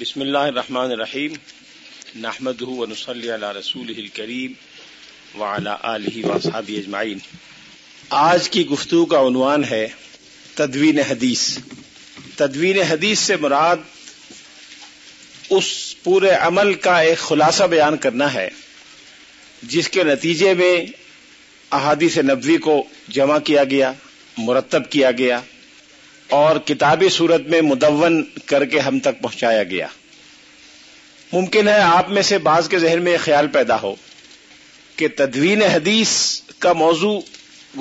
بسم اللہ الرحمن الرحیم نحمد ونصلی علی رسول الکریم وعلی آلہ واصحاب اجمعین۔ آج کی گفتگو کا عنوان ہے تدوین حدیث۔ تدوین حدیث سے مراد اس پورے عمل کا ایک خلاصہ بیان کرنا ہے، جس کے نتیجے میں احادیث نبوی کو جمع کیا گیا، مرتب کیا گیا اور کتابی صورت میں مدون کر کے ہم تک پہنچایا گیا۔ ممکن ہے آپ میں سے بعض کے ذہن میں خیال پیدا ہو کہ تدوین حدیث کا موضوع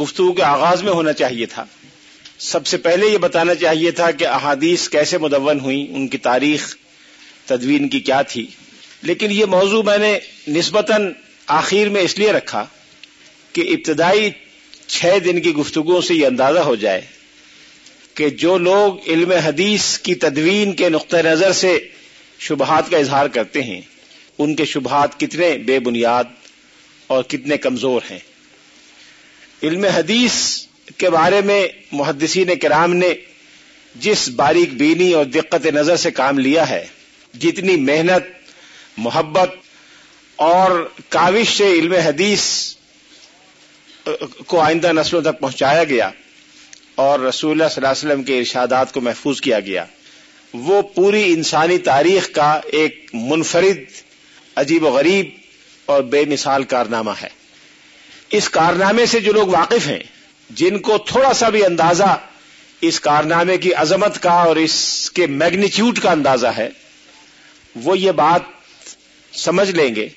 گفتگو کے آغاز میں ہونا چاہیے تھا۔ سب سے پہلے یہ بتانا چاہیے تھا کہ احادیث کیسے مدون ہوئی ان کی تاریخ، تدوین کی کیا تھی۔ لیکن یہ موضوع میں نے نسبتاً آخر میں اس لیے رکھا کہ ابتدائی چھ دن کی گفتگو سے یہ اندازہ ہو جائے کہ جو لوگ علم حدیث کی تدوین کے نقطۂ نظر سے شبہات کا اظہار کرتے ہیں، ان کے شبہات کتنے بے بنیاد اور کتنے کمزور ہیں۔ علم حدیث کے بارے میں محدثین کرام نے جس باریک بینی اور دقت نظر سے کام لیا ہے، جتنی محنت، محبت اور کاوش سے علم حدیث کو آئندہ نسلوں تک پہنچایا گیا اور رسول اللہ صلی اللہ علیہ وسلم کے ارشادات کو محفوظ کیا گیا۔ وہ پوری انسانی تاریخ کا ایک منفرد، عجیب و غریب اور بے مثال کارنامہ ہے۔ اس کارنامے سے جو لوگ واقف ہیں، جن کو تھوڑا سا بھی اندازہ اس کارنامے کی عظمت کا اور اس کے میگنیچیوڈ کا اندازہ ہے، وہ یہ بات سمجھ لیں گے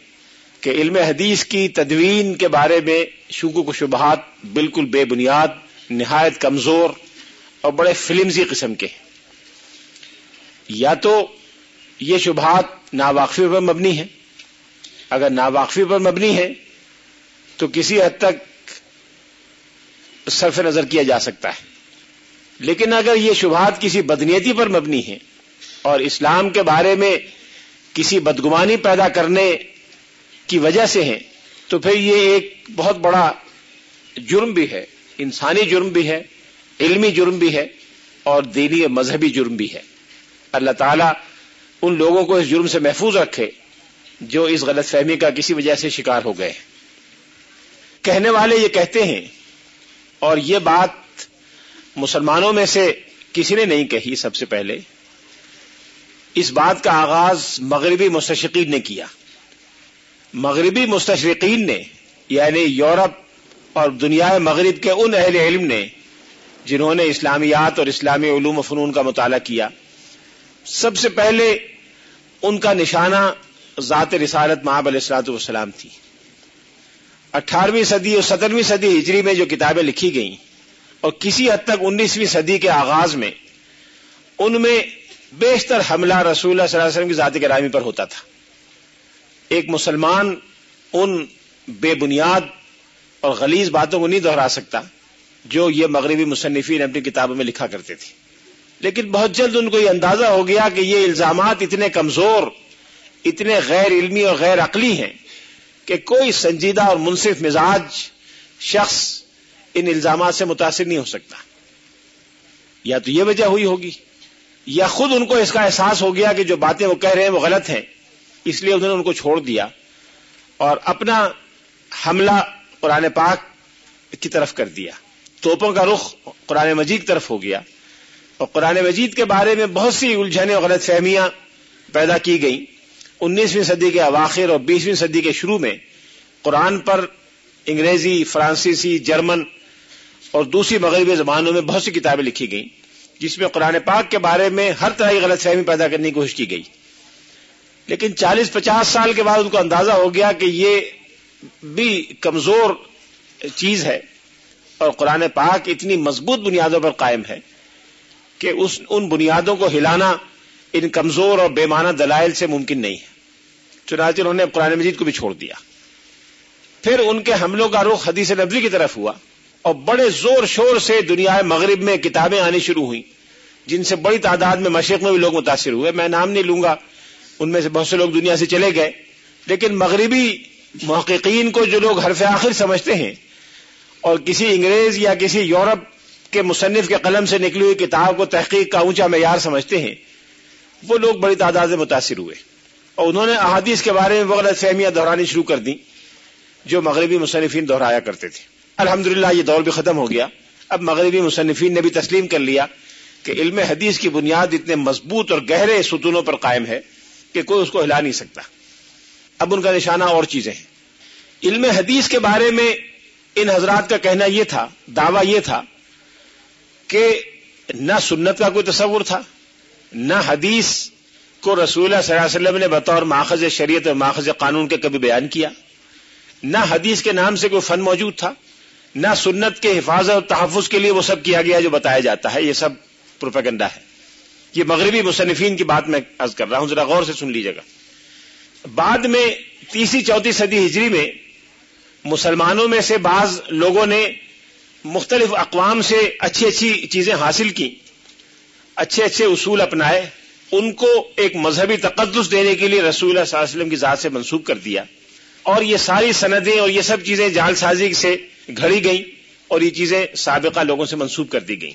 کہ علم حدیث کی تدوین کے بارے میں شکو و شبہات بالکل بے بنیاد نہایت کمزور اور بڑے فلمزی قسم کے یا تو یہ شبہات ناواقفی پر مبنی ہے اگر ناواقفی پر مبنی ہے تو کسی حد تک صرف نظر کیا جا سکتا ہے۔ لیکن اگر یہ شبہات کسی بدنیتی پر مبنی ہے اور اسلام کے بارے میں کسی بدگمانی پیدا کرنے کی وجہ سے ہیں، تو پھر یہ ایک بہت بڑا جرم بھی ہے۔ انسانی جرم بھی ہے، علمی جرم بھی ہے اور دینی اور مذہبی جرم بھی ہے۔ اللہ تعالیٰ ان لوگوں کو اس جرم سے محفوظ رکھے جو اس غلط فہمی کا کسی وجہ سے شکار ہو گئے۔ کہنے والے یہ کہتے ہیں، اور یہ بات مسلمانوں میں سے کسی نے نہیں کہی سب سے پہلے۔ اس بات کا آغاز مغربی مستشقین نے کیا۔ مغربی مستشرقین نے یعنی یورپ اور دنیا مغرب کے ان اہل علم نے جنہوں نے اسلامیات اور اسلامی علوم و فنون کا مطالعہ کیا، سب سے پہلے ان کا نشانہ ذات رسالت محب علیہ السلاط والسلام تھی۔ اٹھارہویں صدی اور سترویں صدی ہجری میں جو کتابیں لکھی گئیں اور کسی حد تک انیسویں صدی کے آغاز میں ان میں بیشتر حملہ رسول اللہ صلی اللہ علیہ وسلم کی ذات گرامی پر ہوتا تھا۔ ایک مسلمان ان بے بنیاد اور غلیظ باتوں کو نہیں دہرا سکتا جو یہ مغربی مصنفین اپنی کتابوں میں لکھا کرتے تھے۔ لیکن بہت جلد ان کو یہ اندازہ ہو گیا کہ یہ الزامات اتنے کمزور، اتنے غیر علمی اور غیر عقلی ہیں کہ کوئی سنجیدہ اور منصف مزاج شخص ان الزامات سے متاثر نہیں ہو سکتا۔ یا تو یہ وجہ ہوئی ہوگی، یا خود ان کو اس کا احساس ہو گیا کہ جو باتیں وہ کہہ رہے ہیں وہ غلط ہیں، اس لیے انہوں نے ان کو چھوڑ دیا اور اپنا حملہ قرآن پاک کی طرف کر دیا۔ توپوں کا رخ قرآن مجید کی طرف ہو گیا۔ اور قرآن مجید کے بارے میں بہت سی الجھنیں اور غلط فہمیاں پیدا کی گئیں۔ انیسویں صدی کے اواخر اور بیسویں صدی کے شروع میں قرآن پر انگریزی، فرانسیسی، جرمن اور دوسری مغربی زبانوں میں بہت سی کتابیں لکھی گئیں، جس میں قرآن پاک کے بارے میں ہر طرح کی غلط فہمی پیدا کرنے کی کوشش کی گئی۔ لیکن چالیس پچاس سال کے بعد ان کو اندازہ ہو گیا کہ یہ بھی کمزور چیز ہے اور قرآن پاک اتنی مضبوط بنیادوں پر قائم ہے کہ اس ان بنیادوں کو ہلانا ان کمزور اور بے معنی دلائل سے ممکن نہیں ہے۔ چنانچہ انہوں نے قرآن مجید کو بھی چھوڑ دیا۔ پھر ان کے حملوں کا رخ حدیث نبوی کی طرف ہوا اور بڑے زور شور سے دنیا مغرب میں کتابیں آنی شروع ہوئیں۔ جن سے بڑی تعداد میں مشرق میں بھی لوگ متاثر ہوئے۔ میں نام نہیں لوں گا، ان میں سے بہت سے لوگ دنیا سے چلے گئے، لیکن مغربی محققین کو جو لوگ حرف آخر سمجھتے ہیں، اور کسی انگریز یا کسی یورپ کے مصنف کے قلم سے نکلی ہوئی کتاب کو تحقیق کا اونچا معیار سمجھتے ہیں، وہ لوگ بڑی تعداد میں متاثر ہوئے۔ اور انہوں نے احادیث کے بارے میں بغلط فہمیاں دہرانی شروع کر دی جو مغربی مصنفین دہرایا کرتے تھے۔ الحمدللہ، یہ دور بھی ختم ہو گیا۔ اب مغربی مصنفین نے بھی تسلیم کر لیا کہ علم حدیث کی بنیاد اتنے مضبوط اور گہرے ستونوں پر قائم ہے کہ کوئی اس کو ہلا نہیں سکتا۔ اب ان کا نشانہ اور چیزیں ہیں۔ علم حدیث کے بارے میں ان حضرات کا کہنا یہ تھا، دعویٰ یہ تھا کہ نہ سنت کا کوئی تصور تھا، نہ حدیث کو رسول اللہ صلی اللہ علیہ وسلم نے بطور ماخذ شریعت اور ماخذ قانون کے کبھی بیان کیا، نہ حدیث کے نام سے کوئی فن موجود تھا، نہ سنت کے حفاظت اور تحفظ کے لیے وہ سب کیا گیا جو بتایا جاتا ہے، یہ سب پروپیگنڈا ہے۔ یہ مغربی مصنفین کی بات میں عرض کر رہا ہوں، ذرا غور سے سن لیجیے گا۔ بعد میں تیسری چوتھی صدی ہجری میں مسلمانوں میں سے بعض لوگوں نے مختلف اقوام سے اچھی اچھی چیزیں حاصل کی، اچھے اچھے اصول اپنائے، ان کو ایک مذہبی تقدس دینے کے لیے رسول اللہ صلی اللہ علیہ وسلم کی ذات سے منسوخ کر دیا۔ اور یہ ساری سندیں اور یہ سب چیزیں جال سازی سے گھڑی گئیں اور یہ چیزیں سابقہ لوگوں سے منسوخ کر دی گئیں۔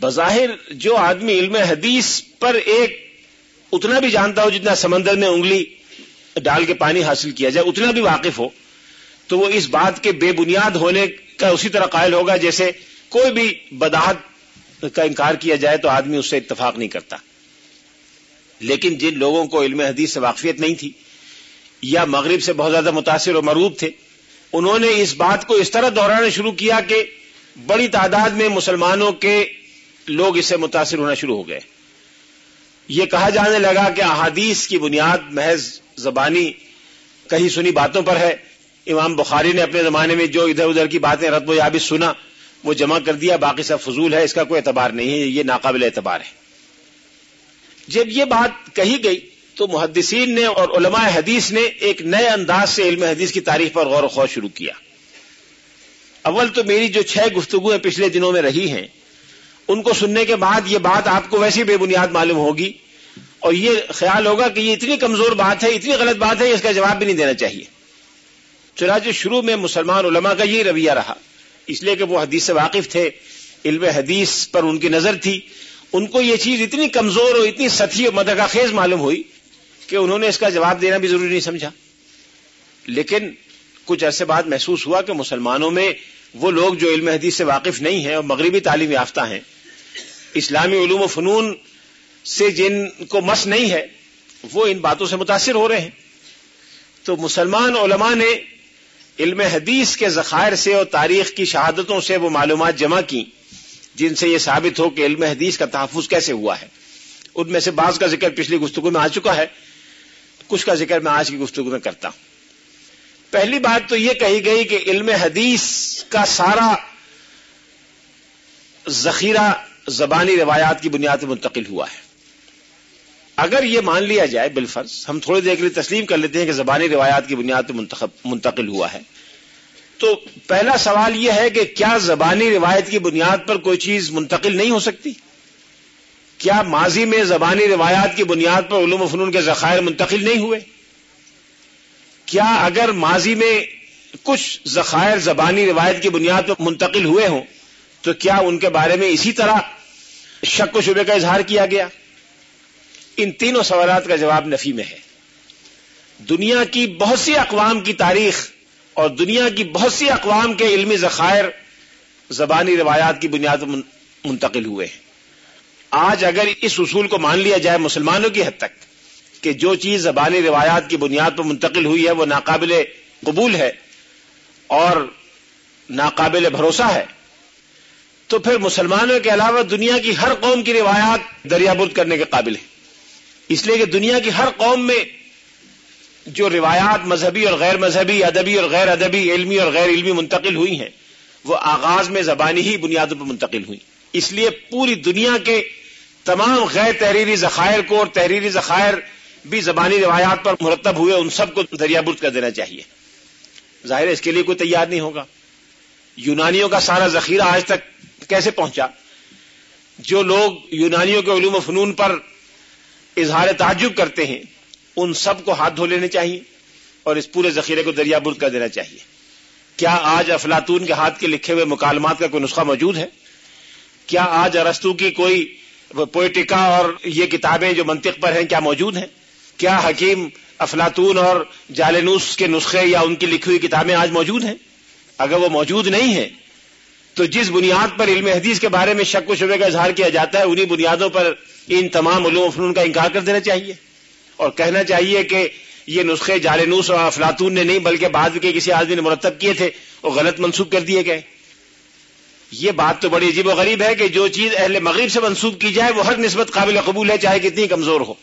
بظاہر جو آدمی علم حدیث پر ایک اتنا بھی جانتا ہو جتنا سمندر میں انگلی ڈال کے پانی حاصل کیا جائے، اتنا بھی واقف ہو، تو وہ اس بات کے بے بنیاد ہونے کا اسی طرح قائل ہوگا جیسے کوئی بھی بداحت کا انکار کیا جائے تو آدمی اس سے اتفاق نہیں کرتا۔ لیکن جن لوگوں کو علم حدیث سے واقفیت نہیں تھی یا مغرب سے بہت زیادہ متاثر اور مروب تھے، انہوں نے اس بات کو اس طرح دہرانا شروع کیا کہ بڑی تعداد میں مسلمانوں کے لوگ اس سے متاثر ہونا شروع ہو گئے۔ یہ کہا جانے لگا کہ احادیث کی بنیاد محض زبانی کہیں سنی باتوں پر ہے۔ امام بخاری نے اپنے زمانے میں جو ادھر ادھر کی باتیں رتب و یابی سنا، وہ جمع کر دیا، باقی سب فضول ہے، اس کا کوئی اعتبار نہیں ہے، یہ ناقابل اعتبار ہے۔ جب یہ بات کہی گئی تو محدثین نے اور علماء حدیث نے ایک نئے انداز سے علم حدیث کی تاریخ پر غور و خوض شروع کیا۔ اول تو میری جو چھ گفتگویں پچھلے دنوں میں رہی ہیں ان کو سننے کے بعد یہ بات آپ کو ویسی بے بنیاد معلوم ہوگی اور یہ خیال ہوگا کہ یہ اتنی کمزور بات ہے، اتنی غلط بات ہے، اس کا جواب بھی نہیں دینا چاہیے۔ چنانچہ شروع میں مسلمان علماء کا یہ رویہ رہا۔ اس لیے کہ وہ حدیث سے واقف تھے، علم حدیث پر ان کی نظر تھی۔ ان کو یہ چیز اتنی کمزور اور اتنی سطحی اور مدغا خیز معلوم ہوئی کہ انہوں نے اس کا جواب دینا بھی ضروری نہیں سمجھا۔ لیکن کچھ عرصے بعد محسوس ہوا کہ مسلمانوں میں وہ لوگ جو علم حدیث سے واقف نہیں ہیں اور مغربی تعلیم یافتہ ہیں اسلامی علوم و فنون سے جن کو مس نہیں ہے، وہ ان باتوں سے متاثر ہو رہے ہیں۔ تو مسلمان علماء نے علم حدیث کے ذخائر سے اور تاریخ کی شہادتوں سے وہ معلومات جمع کی، جن سے یہ ثابت ہو کہ علم حدیث کا تحفظ کیسے ہوا ہے۔ ان میں سے بعض کا ذکر پچھلی گفتگو میں آ چکا ہے، کچھ کا ذکر میں آج کی گفتگو میں کرتا ہوں۔ پہلی بات تو یہ کہی گئی کہ علم حدیث کا سارا ذخیرہ زبانی روایات کی بنیاد پر منتقل ہوا ہے۔ اگر یہ مان لیا جائے بالفرض، ہم تھوڑی دیر کے لیے تسلیم کر لیتے ہیں کہ زبانی روایات کی بنیاد پر منتقل ہوا ہے۔ تو پہلا سوال یہ ہے کہ کیا زبانی روایت کی بنیاد پر کوئی چیز منتقل نہیں ہو سکتی؟ کیا ماضی میں زبانی روایات کی بنیاد پر علوم و فنون کے ذخائر منتقل نہیں ہوئے؟ کیا اگر ماضی میں کچھ ذخائر زبانی روایت کی بنیاد پر منتقل ہوئے ہوں تو کیا ان کے بارے میں اسی طرح شک و شبے کا اظہار کیا گیا؟ ان تینوں سوالات کا جواب نفی میں ہے۔ دنیا کی بہت سی اقوام کی تاریخ اور دنیا کی بہت سی اقوام کے علمی ذخائر زبانی روایات کی بنیاد پر منتقل ہوئے ہیں۔ آج اگر اس اصول کو مان لیا جائے مسلمانوں کی حد تک کہ جو چیز زبانی روایات کی بنیاد پر منتقل ہوئی ہے وہ ناقابل قبول ہے اور ناقابل بھروسہ ہے تو پھر مسلمانوں کے علاوہ دنیا کی ہر قوم کی روایات دریا برد کرنے کے قابل ہیں۔ اس لیے کہ دنیا کی ہر قوم میں جو روایات مذہبی اور غیر مذہبی، ادبی اور غیر ادبی، علمی اور غیر علمی منتقل ہوئی ہیں، وہ آغاز میں زبانی ہی بنیادوں پر منتقل ہوئی۔ اس لیے پوری دنیا کے تمام غیر تحریری ذخائر کو اور تحریری ذخائر بھی زبانی روایات پر مرتب ہوئے، ان سب کو دریا برد کر دینا چاہیے۔ ظاہر ہے اس کے لیے کوئی تیار نہیں ہوگا۔ یونانیوں کا سارا ذخیرہ آج تک کیسے پہنچا؟ جو لوگ یونانیوں کے علوم و فنون پر اظہار تعجب کرتے ہیں، ان سب کو ہاتھ دھو لینے چاہیے اور اس پورے ذخیرے کو دریا برد کر دینا چاہیے۔ کیا آج افلاطون کے ہاتھ کے لکھے ہوئے مکالمات کا کوئی نسخہ موجود ہے؟ کیا آج ارستو کی کوئی پوئٹکا اور یہ کتابیں جو منطق پر ہیں، کیا موجود ہیں؟ کیا حکیم افلاطون اور جالنوس کے نسخے یا ان کی لکھی ہوئی کتابیں آج موجود ہیں؟ اگر وہ موجود نہیں ہیں تو جس بنیاد پر علم حدیث کے بارے میں شک و شبے کا اظہار کیا جاتا ہے، انہی بنیادوں پر ان تمام علوم و فنون کا انکار کر دینا چاہیے۔ اور کہنا چاہیے کہ یہ نسخے جالنوس اور افلاطون نے نہیں، بلکہ بعد کے کسی آدمی نے مرتب کیے تھے وہ غلط منسوخ کر دیے گئے۔ یہ بات تو بڑی عجیب و غریب ہے کہ جو چیز اہل مغرب سے منسوخ کی جائے، وہ ہر نسبت قابل قبول ہے، چاہے کتنی کمزور ہو۔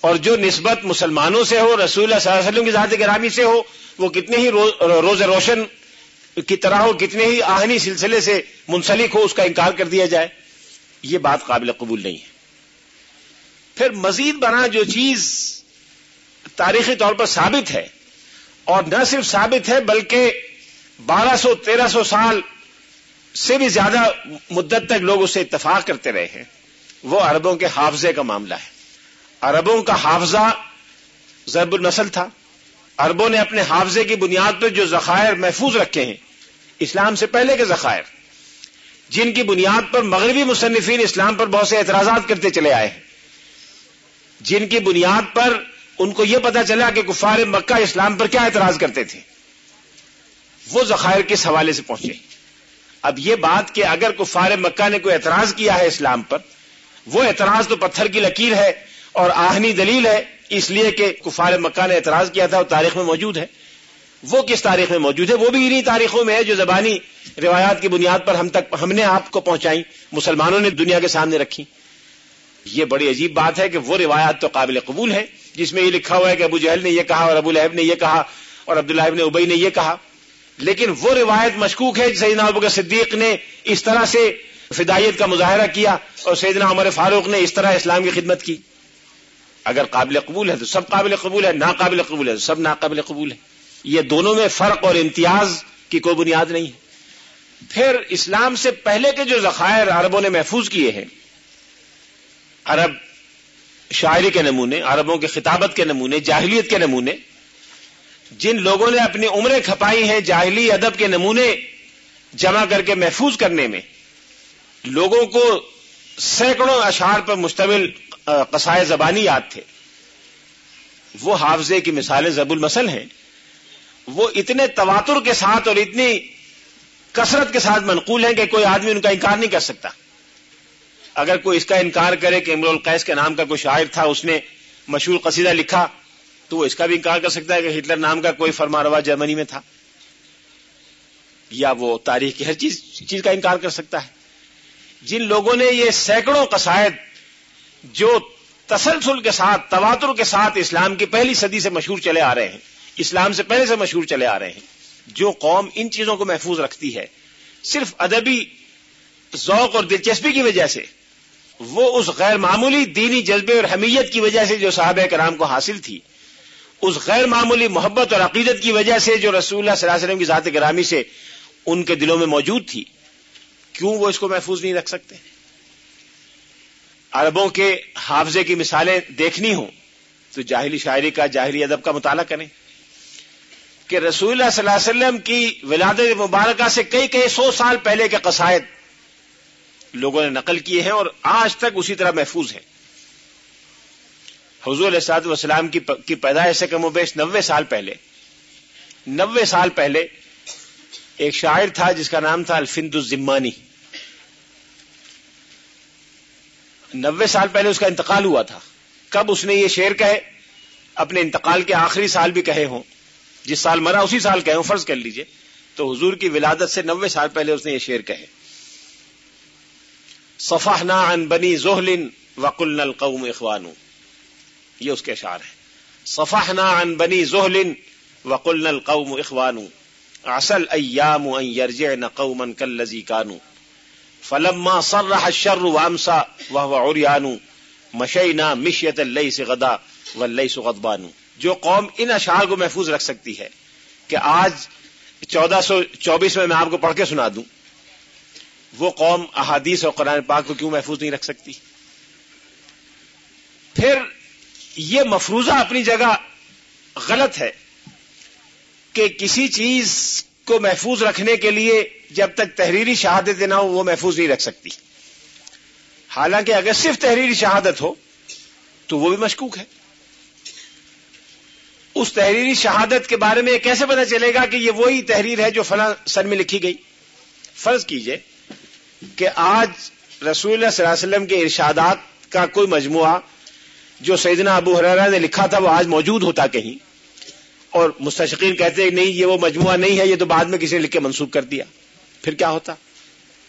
اور جو نسبت مسلمانوں سے ہو، رسول اللہ صلی اللہ علیہ وسلم کی ذات گرامی سے ہو، وہ کتنے ہی روز روشن کی طرح ہو، کتنے ہی آہنی سلسلے سے منسلک ہو، اس کا انکار کر دیا جائے، یہ بات قابل قبول نہیں ہے۔ پھر مزید بنا جو چیز تاریخی طور پر ثابت ہے، اور نہ صرف ثابت ہے، بلکہ بارہ سو، تیرہ سو سال سے بھی زیادہ مدت تک لوگ اسے اتفاق کرتے رہے ہیں۔ وہ عربوں کے حافظے کا معاملہ ہے۔ عربوں کا حافظہ ضرب النسل تھا۔ عربوں نے اپنے حافظے کی بنیاد پر جو ذخائر محفوظ رکھے ہیں اسلام سے پہلے کے ذخائر، جن کی بنیاد پر مغربی مصنفین اسلام پر بہت سے اعتراضات کرتے چلے آئے۔ ہیں جن کی بنیاد پر ان کو یہ پتا چلا کہ کفار مکہ اسلام پر کیا اعتراض کرتے تھے۔ وہ ذخائر کس حوالے سے پہنچے؟ اب یہ بات کہ اگر کفار مکہ نے کوئی اعتراض کیا ہے اسلام پر، وہ اعتراض تو پتھر کی لکیر ہے اور آہنی دلیل ہے، اس لیے کہ کفار مکہ نے اعتراض کیا تھا وہ تاریخ میں موجود ہے۔ وہ کس تاریخ میں موجود ہے؟ وہ بھی انہی تاریخوں میں ہے جو زبانی روایات کی بنیاد پر ہم تک ہم نے آپ کو پہنچائی، مسلمانوں نے دنیا کے سامنے رکھی۔ یہ بڑی عجیب بات ہے کہ وہ روایات تو قابل قبول ہے جس میں یہ لکھا ہوا ہے کہ ابو جہل نے یہ کہا اور ابو لہب نے یہ کہا اور عبداللہ ابن ابئی نے یہ کہا۔ لیکن وہ روایت مشکوک ہے، سیدنا ابو صدیق نے اس طرح سے فدائیت کا مظاہرہ کیا اور سیدنا عمر فاروق نے اس طرح اسلام کی خدمت کی۔ اگر قابل قبول ہے تو سب قابل قبول ہے، ناقابل قبول ہے تو سب ناقابل قبول ہے۔ یہ دونوں میں فرق اور امتیاز کی کوئی بنیاد نہیں ہے۔ پھر اسلام سے پہلے کے جو ذخائر عربوں نے محفوظ کیے ہیں، عرب شاعری کے نمونے، عربوں کے خطابت کے نمونے، جاہلیت کے نمونے، جن لوگوں نے اپنی عمریں کھپائی ہیں جاہلی ادب کے نمونے جمع کر کے محفوظ کرنے میں، لوگوں کو سینکڑوں اشعار پر مشتمل قصائے زبانی یاد تھے۔ وہ حافظے کی مثالیں زب المسل ہیں۔ وہ اتنے تواتر کے ساتھ اور اتنی کثرت کے ساتھ منقول ہیں کہ کوئی آدمی ان کا انکار نہیں کر سکتا۔ اگر کوئی اس کا انکار کرے کہ امر القیس کے نام کا کوئی شاعر تھا، اس نے مشہور قصیدہ لکھا، تو وہ اس کا بھی انکار کر سکتا ہے کہ ہٹلر نام کا کوئی فرما روا جرمنی میں تھا۔ یا وہ تاریخ کی ہر چیز چیز کا انکار کر سکتا ہے۔ جن لوگوں نے یہ سینکڑوں قصائد جو تسلسل کے ساتھ، تواتر کے ساتھ اسلام کی پہلی صدی سے مشہور چلے آ رہے ہیں اسلام سے پہلے سے مشہور چلے آ رہے ہیں۔ جو قوم ان چیزوں کو محفوظ رکھتی ہے، صرف ادبی ذوق اور دلچسپی کی وجہ سے، وہ اس غیر معمولی دینی جذبے اور حمیت کی وجہ سے جو صحابہ کرام کو حاصل تھی، اس غیر معمولی محبت اور عقیدت کی وجہ سے جو رسول اللہ صلی اللہ علیہ وسلم کی ذات گرامی سے ان کے دلوں میں موجود تھی، کیوں وہ اس کو محفوظ نہیں رکھ سکتے؟ عربوں کے حافظے کی مثالیں دیکھنی ہوں تو جاہلی شاعری کا، جاہلی ادب کا مطالعہ کریں۔ کہ رسول اللہ صلی اللہ علیہ وسلم کی ولادت مبارکہ سے کئی کئی سو سال پہلے کے قصائد لوگوں نے نقل کیے ہیں اور آج تک اسی طرح محفوظ ہیں۔ حضور علیہ وسلام کی پیدائش سے کم و بیش نوے سال پہلے، نوے سال پہلے ایک شاعر تھا جس کا نام تھا الفند الزمانی۔ نوے سال پہلے اس کا انتقال ہوا تھا۔ کب اس نے یہ شعر کہے؟ اپنے انتقال کے آخری سال بھی کہے ہوں۔ جس سال مرا اسی سال کہے ہوں فرض کر لیجیے۔ تو حضور کی ولادت سے نوے سال پہلے اس نے یہ شعر کہے۔ صفحنا عن بنی زہل وقلنا القوم اخوانو۔ یہ اس کے اشعار ہیں۔ صفحنا عن بنی زہل وقلنا القوم اخوانو۔ عسل ایام ان يرجعن قوما كالذي كانوا۔ فلما صرح الشر وامسى وهو عريان، مشينا مشيه الليس غدا والليس غضبان۔ جو قوم ان اشعار کو محفوظ رکھ سکتی ہے کہ آج چودہ سو چوبیس میں میں آپ کو پڑھ کے سنا دوں، وہ قوم احادیث اور قرآن پاک کو کیوں محفوظ نہیں رکھ سکتی؟ پھر یہ مفروضہ اپنی جگہ غلط ہے کہ کسی چیز کو محفوظ رکھنے کے لیے جب تک تحریری شہادت نہ ہو وہ محفوظ نہیں رکھ سکتی۔ حالانکہ اگر صرف تحریری شہادت ہو تو وہ بھی مشکوک ہے۔ اس تحریری شہادت کے بارے میں کیسے پتا چلے گا کہ یہ وہی تحریر ہے جو فلاں سن میں لکھی گئی؟ فرض کیجیے کہ آج رسول اللہ صلی اللہ علیہ وسلم کے ارشادات کا کوئی مجموعہ جو سیدنا ابو حرارہ نے لکھا تھا وہ آج موجود ہوتا کہیں اور مستشقین کہتے ہیں نہیں، یہ وہ مجموعہ نہیں ہے، یہ تو بعد میں کسی نے لکھ کے منسوخ کر دیا۔ پھر کیا ہوتا؟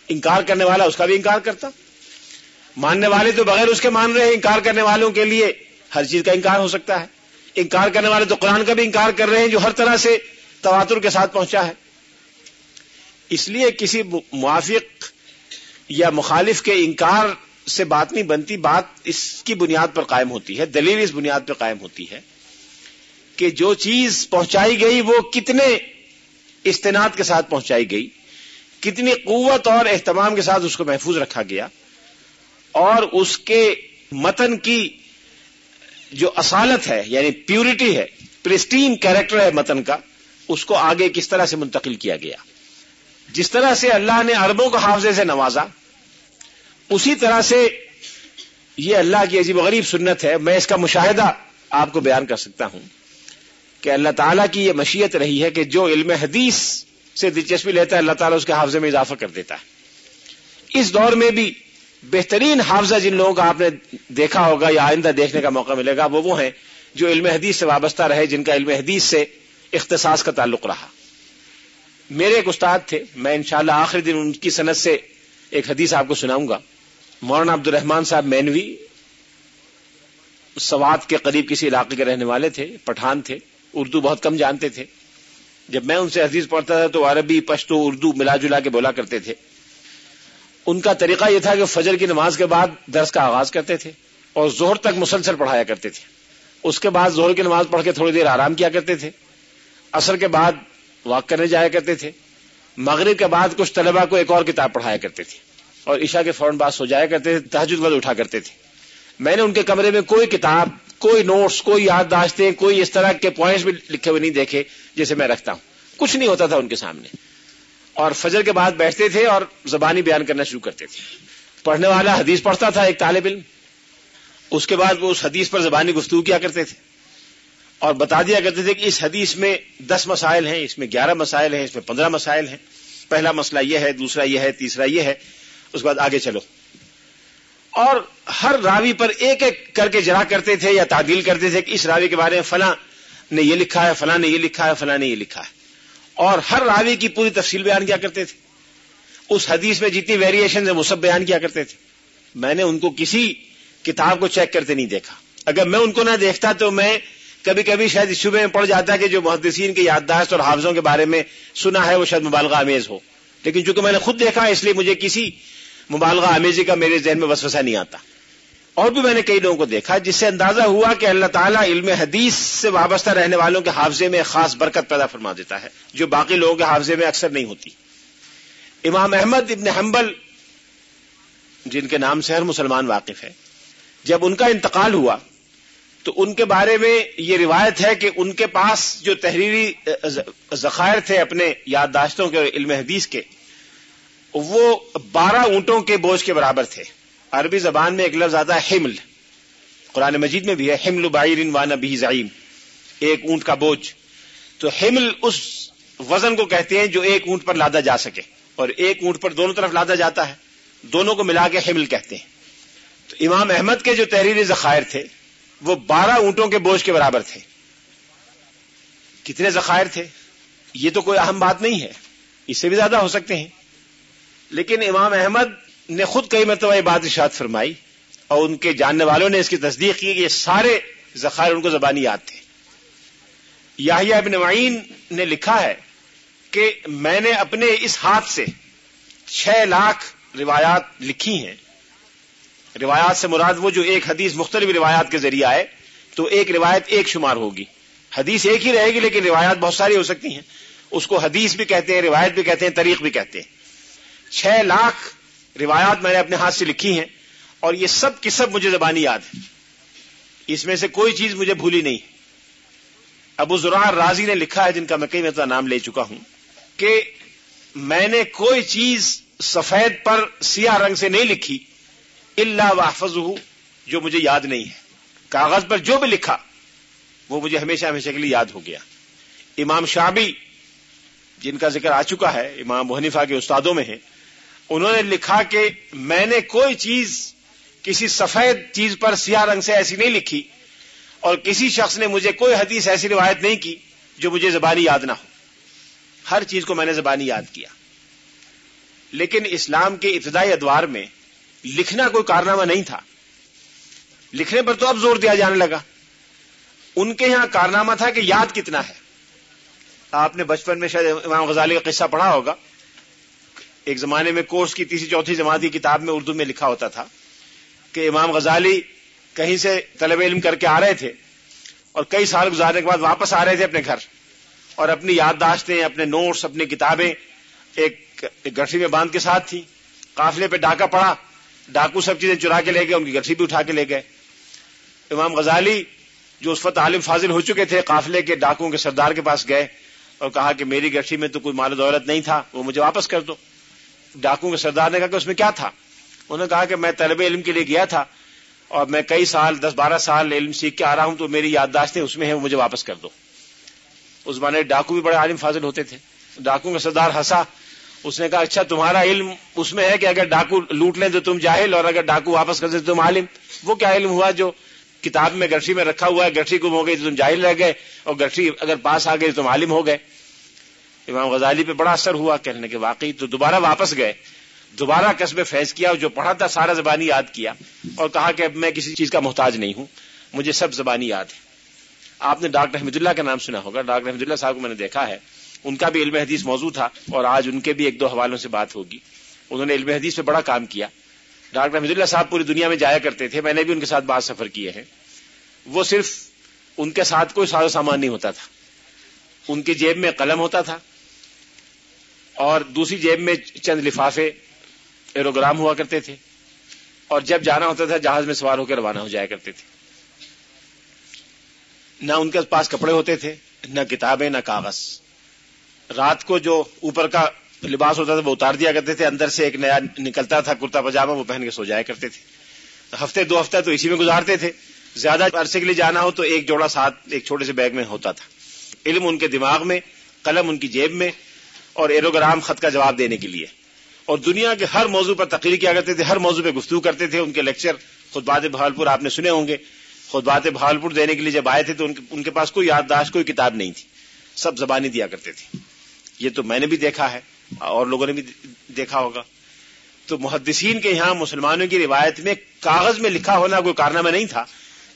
انکار کرنے والا اس کا بھی انکار کرتا۔ ماننے والے تو بغیر اس کے مان رہے ہیں انکار کرنے والوں کے لیے ہر چیز کا انکار ہو سکتا ہے۔ انکار کرنے والے تو قرآن کا بھی انکار کر رہے ہیں، جو ہر طرح سے تواتر کے ساتھ پہنچا ہے۔ اس لیے کسی موافق یا مخالف کے انکار سے بات نہیں بنتی، بات اس کی بنیاد پر قائم ہوتی ہے، دلیل اس بنیاد پر قائم ہوتی ہے کہ جو چیز پہنچائی گئی وہ کتنے استناد کے ساتھ پہنچائی گئی، کتنی قوت اور اہتمام کے ساتھ اس کو محفوظ رکھا گیا اور اس کے متن کی جو اصالت ہے یعنی پیورٹی ہے پرسٹین کیریکٹر ہے متن کا، اس کو آگے کس طرح سے منتقل کیا گیا؟ جس طرح سے اللہ نے عربوں کو حافظے سے نوازا، اسی طرح سے یہ اللہ کی عجیب غریب سنت ہے، میں اس کا مشاہدہ آپ کو بیان کر سکتا ہوں کہ اللہ تعالیٰ کی یہ مشیت رہی ہے کہ جو علم حدیث سے دلچسپی لیتا ہے، اللہ تعالیٰ اس کے حافظے میں اضافہ کر دیتا ہے۔ اس دور میں بھی بہترین حافظہ جن لوگوں کا آپ نے دیکھا ہوگا یا آئندہ دیکھنے کا موقع ملے گا وہ وہ ہیں جو علم حدیث سے وابستہ رہے، جن کا علم حدیث سے اختصاص کا تعلق رہا۔ میرے ایک استاد تھے، میں انشاءاللہ آخری دن ان کی صنعت سے ایک حدیث آپ کو سناؤں گا۔ مولانا عبد الرحمان صاحب مینوی سوات کے قریب کسی علاقے کے رہنے والے تھے، پٹھان تھے، اردو بہت کم جانتے تھے۔ جب میں ان سے حدیث پڑھتا تھا تو عربی، پشتو، اردو ملا جلا کے بولا کرتے تھے۔ ان کا طریقہ یہ تھا کہ فجر کی نماز کے بعد درس کا آغاز کرتے تھے اور زہر تک مسلسل پڑھایا کرتے تھے۔ اس کے بعد زہر کی نماز پڑھ کے تھوڑی دیر آرام کیا کرتے تھے۔ اثر کے بعد واک کرنے جایا کرتے تھے۔ مغرب کے بعد کچھ طلبہ کو ایک اور کتاب پڑھایا کرتے تھے۔ اور عشاء کے فوراً بعد سو جایا کرتے تھے تحجد وقت اٹھا کرتے تھے۔ میں نے ان کے کمرے میں کوئی کتاب، کوئی نوٹس، کوئی یادداشتیں، کوئی اس طرح کے پوائنٹس بھی لکھے ہوئے نہیں دیکھے جیسے میں رکھتا ہوں۔ کچھ نہیں ہوتا تھا ان کے سامنے۔ اور فجر کے بعد بیٹھتے تھے اور زبانی بیان کرنا شروع کرتے تھے۔ پڑھنے والا حدیث پڑھتا تھا ایک طالب علم۔ اس کے بعد وہ اس حدیث پر زبانی گفتگو کیا کرتے تھے۔ اور بتا دیا کرتے تھے کہ اس حدیث میں دس مسائل ہیں، اس میں گیارہ مسائل ہیں، اس میں پندرہ مسائل ہیں۔ پہلا مسئلہ یہ ہے، دوسرا یہ ہے، تیسرا یہ ہے۔ اس کے بعد آگے چلو۔ اور ہر راوی پر ایک ایک کر کے جرا کرتے تھے یا تعدیل کرتے تھے کہ اس راوی کے بارے میں فلاں نے یہ لکھا ہے، فلاں نے یہ لکھا ہے، فلاں نے یہ لکھا ہے۔ اور ہر راوی کی پوری تفصیل بیان کیا کرتے تھے۔ اس حدیث میں جتنی ویریشن ہے وہ سب بیان کیا کرتے تھے۔ میں نے ان کو کسی کتاب کو چیک کرتے نہیں دیکھا۔ اگر میں ان کو نہ دیکھتا تو میں کبھی کبھی شاید اس شبے میں پڑ جاتا ہے کہ جو محدثین کے یادداشت اور حافظوں کے بارے میں سنا ہے وہ شاید مبالغہ آمیز ہو۔ لیکن چونکہ میں نے خود دیکھا اس لیے مجھے کسی مبالغہ آمیزی کا میرے ذہن میں وسوسہ نہیں آتا۔ اور بھی میں نے کئی لوگوں کو دیکھا جس سے اندازہ ہوا کہ اللہ تعالیٰ علم حدیث سے وابستہ رہنے والوں کے حافظے میں خاص برکت پیدا فرما دیتا ہے، جو باقی لوگوں کے حافظے میں اکثر نہیں ہوتی۔ امام احمد ابن حنبل، جن کے نام سے ہر مسلمان واقف ہے، جب ان کا انتقال ہوا، تو ان کے بارے میں یہ روایت ہے کہ ان کے پاس جو تحریری ذخائر تھے اپنے یادداشتوں کے علم حدیث کے، وہ بارہ اونٹوں کے بوجھ کے برابر تھے۔ عربی زبان میں ایک لفظ آتا ہے حمل۔ قرآن مجید میں بھی ہے، حمل باہرین وانا بھی زعیم۔ ایک اونٹ کا بوجھ۔ تو حمل اس وزن کو کہتے ہیں جو ایک اونٹ پر لادا جا سکے۔ اور ایک اونٹ پر دونوں طرف لادا جاتا ہے۔ دونوں کو ملا کے حمل کہتے ہیں۔ تو امام احمد کے جو تحریری ذخائر تھے، وہ بارہ اونٹوں کے بوجھ کے برابر تھے۔ کتنے ذخائر تھے؟ یہ تو کوئی اہم بات نہیں ہے۔ اس سے بھی زیادہ ہو سکتے ہیں۔ لیکن امام احمد نے خود کئی مرتبہ یہ بات اشاد فرمائی اور ان کے جاننے والوں نے اس کی تصدیق کی کہ یہ سارے ذخائر ان کو زبانی یاد تھے۔ یاہیا ابن معین نے لکھا ہے کہ میں نے اپنے اس ہاتھ سے چھ لاکھ روایات لکھی ہیں۔ روایات سے مراد وہ جو ایک حدیث مختلف روایات کے ذریعے آئے تو ایک روایت ایک شمار ہوگی۔ حدیث ایک ہی رہے گی لیکن روایات بہت ساری ہو سکتی ہیں۔ اس کو حدیث بھی کہتے ہیں، روایت بھی کہتے ہیں طریق بھی کہتے ہیں۔ چھ لاکھ روایات میں نے اپنے ہاتھ سے لکھی ہیں اور یہ سب کی سب مجھے زبانی یاد ہے اس میں سے کوئی چیز مجھے بھولی نہیں۔ ابو زرار راضی نے لکھا ہے جن کا میں کئی مرتبہ نام لے چکا ہوں کہ میں نے کوئی چیز سفید پر سیاہ رنگ سے نہیں لکھی اللہ وحفظ جو مجھے یاد نہیں ہے۔ کاغذ پر جو بھی لکھا، وہ مجھے ہمیشہ ہمیشہ کے لیے یاد ہو گیا۔ امام شابی جن کا ذکر آ چکا ہے، امام حنیفہ کے استادوں میں ہیں انہوں نے لکھا کہ میں نے کوئی چیز کسی سفید چیز پر سیاہ رنگ سے ایسی نہیں لکھی اور کسی شخص نے مجھے کوئی حدیث ایسی روایت نہیں کی جو مجھے زبانی یاد نہ ہو۔ ہر چیز کو میں نے زبانی یاد کیا۔ لیکن اسلام کے ابتدائی ادوار میں لکھنا کوئی کارنامہ نہیں تھا۔ لکھنے پر تو اب زور دیا جانے لگا۔ ان کے یہاں کارنامہ تھا کہ یاد کتنا ہے۔ آپ نے بچپن میں شاید امام غزالی کا قصہ پڑھا ہوگا۔ ایک زمانے میں کورس کی تیسری چوتھی جماعت کی کتاب میں اردو میں لکھا ہوتا تھا کہ امام غزالی کہیں سے طلب علم کر کے آ رہے تھے اور کئی سال گزارنے کے بعد واپس آ رہے تھے اپنے گھر اور اپنی یادداشتیں، اپنے نوٹس، اپنی کتابیں ایک گٹھی میں باندھ کے ساتھ تھی۔ قافلے پہ ڈاکہ پڑا، ڈاکو سب چیزیں چرا کے لے گئے، ان کی گٹھی بھی اٹھا کے لے گئے۔ امام غزالی جو اس وقت عالم فاضل ہو چکے تھے، قافلے کے ڈاکوں کے سردار کے پاس گئے اور کہا کہ میری گٹھی میں تو کوئی مال و دولت نہیں تھا، وہ مجھے واپس کر دو۔ ڈاکوں کے سردار نے کہا کہ اس میں کیا تھا؟ انہوں نے کہا کہ میں طلب علم کے لیے گیا تھا اور میں کئی سال، دس بارہ سال علم سیکھ کے آ رہا ہوں تو میری یادداشتیں اس میں ہیں، وہ مجھے واپس کر دو۔ اس زمانے ڈاکو بھی بڑے عالم فاضل ہوتے تھے۔ ڈاکو کا سردار ہنسا۔ اس نے کہا اچھا تمہارا علم اس میں ہے کہ اگر ڈاکو لوٹ لیں تو تم جاہل اور اگر ڈاکو واپس کر دیں تو تم عالم۔ وہ کیا علم ہوا جو کتاب میں گٹھی میں رکھا ہوا ہے؟ گٹھی گم ہو گئی تو تم جاہل رہ گئے اور گٹھی اگر پاس آ گئی تو تم عالم ہو گئے۔ امام غزالی پہ بڑا اثر ہوا کہنے کے واقعی تو دوبارہ واپس گئے، دوبارہ قصبے فیض کیا اور جو پڑھا تھا سارا زبانی یاد کیا اور کہا کہ اب میں کسی چیز کا محتاج نہیں ہوں، مجھے سب زبانی یاد ہے آپ نے ڈاکٹر احمد اللہ کا نام سنا ہوگا، ڈاکٹر احمد اللہ صاحب کو میں نے دیکھا ہے، ان کا بھی علم حدیث موضوع تھا اور آج ان کے بھی ایک دو حوالوں سے بات ہوگی۔ انہوں نے علم حدیث پہ بڑا کام کیا۔ ڈاکٹر احمد اللہ صاحب پوری دنیا میں جایا کرتے تھے، میں نے بھی ان کے ساتھ بات سفر کیے ہیں وہ صرف ان کے ساتھ کوئی ساز و سامان نہیں ہوتا تھا۔ ان کی جیب میں قلم ہوتا تھا۔ اور دوسری جیب میں چند لفافے ایروگرام ہوا کرتے تھے اور جب جانا ہوتا تھا جہاز میں سوار ہو کے روانہ ہو جایا کرتے تھے۔ نہ ان کے پاس کپڑے ہوتے تھے، نہ کتابیں، نہ کاغذ۔ رات کو جو اوپر کا لباس ہوتا تھا وہ اتار دیا کرتے تھے، اندر سے ایک نیا نکلتا تھا کرتا پاجامہ وہ پہن کے سو جایا کرتے تھے۔ ہفتے، دو ہفتہ تو اسی میں گزارتے تے زیادہ عرصے کے لیے جانا ہو تو ایک جوڑا ساتھ ایک چھوٹے سے بیگ میں ہوتا تھا۔ علم ان کے دماغ میں، قلم ان کی جیب میں اور ایروگرام خط کا جواب دینے کے لیے۔ اور دنیا کے ہر موضوع پر تقریر کیا کرتے تھے، ہر موضوع پہ گفتگو کرتے تھے، ان کے لیکچر خود بات بھاولپور آپ نے سنے ہوں گے۔ خود بات بھاولپور دینے کے لیے جب آئے تھے تو ان کے پاس کوئی یادداشت، کوئی کتاب نہیں تھی۔ سب زبانی دیا کرتے تھے۔ یہ تو میں نے بھی دیکھا ہے، اور لوگوں نے بھی دیکھا ہوگا۔ تو محدثین کے یہاں مسلمانوں کی روایت میں کاغذ میں لکھا ہونا کوئی کارنامہ نہیں تھا،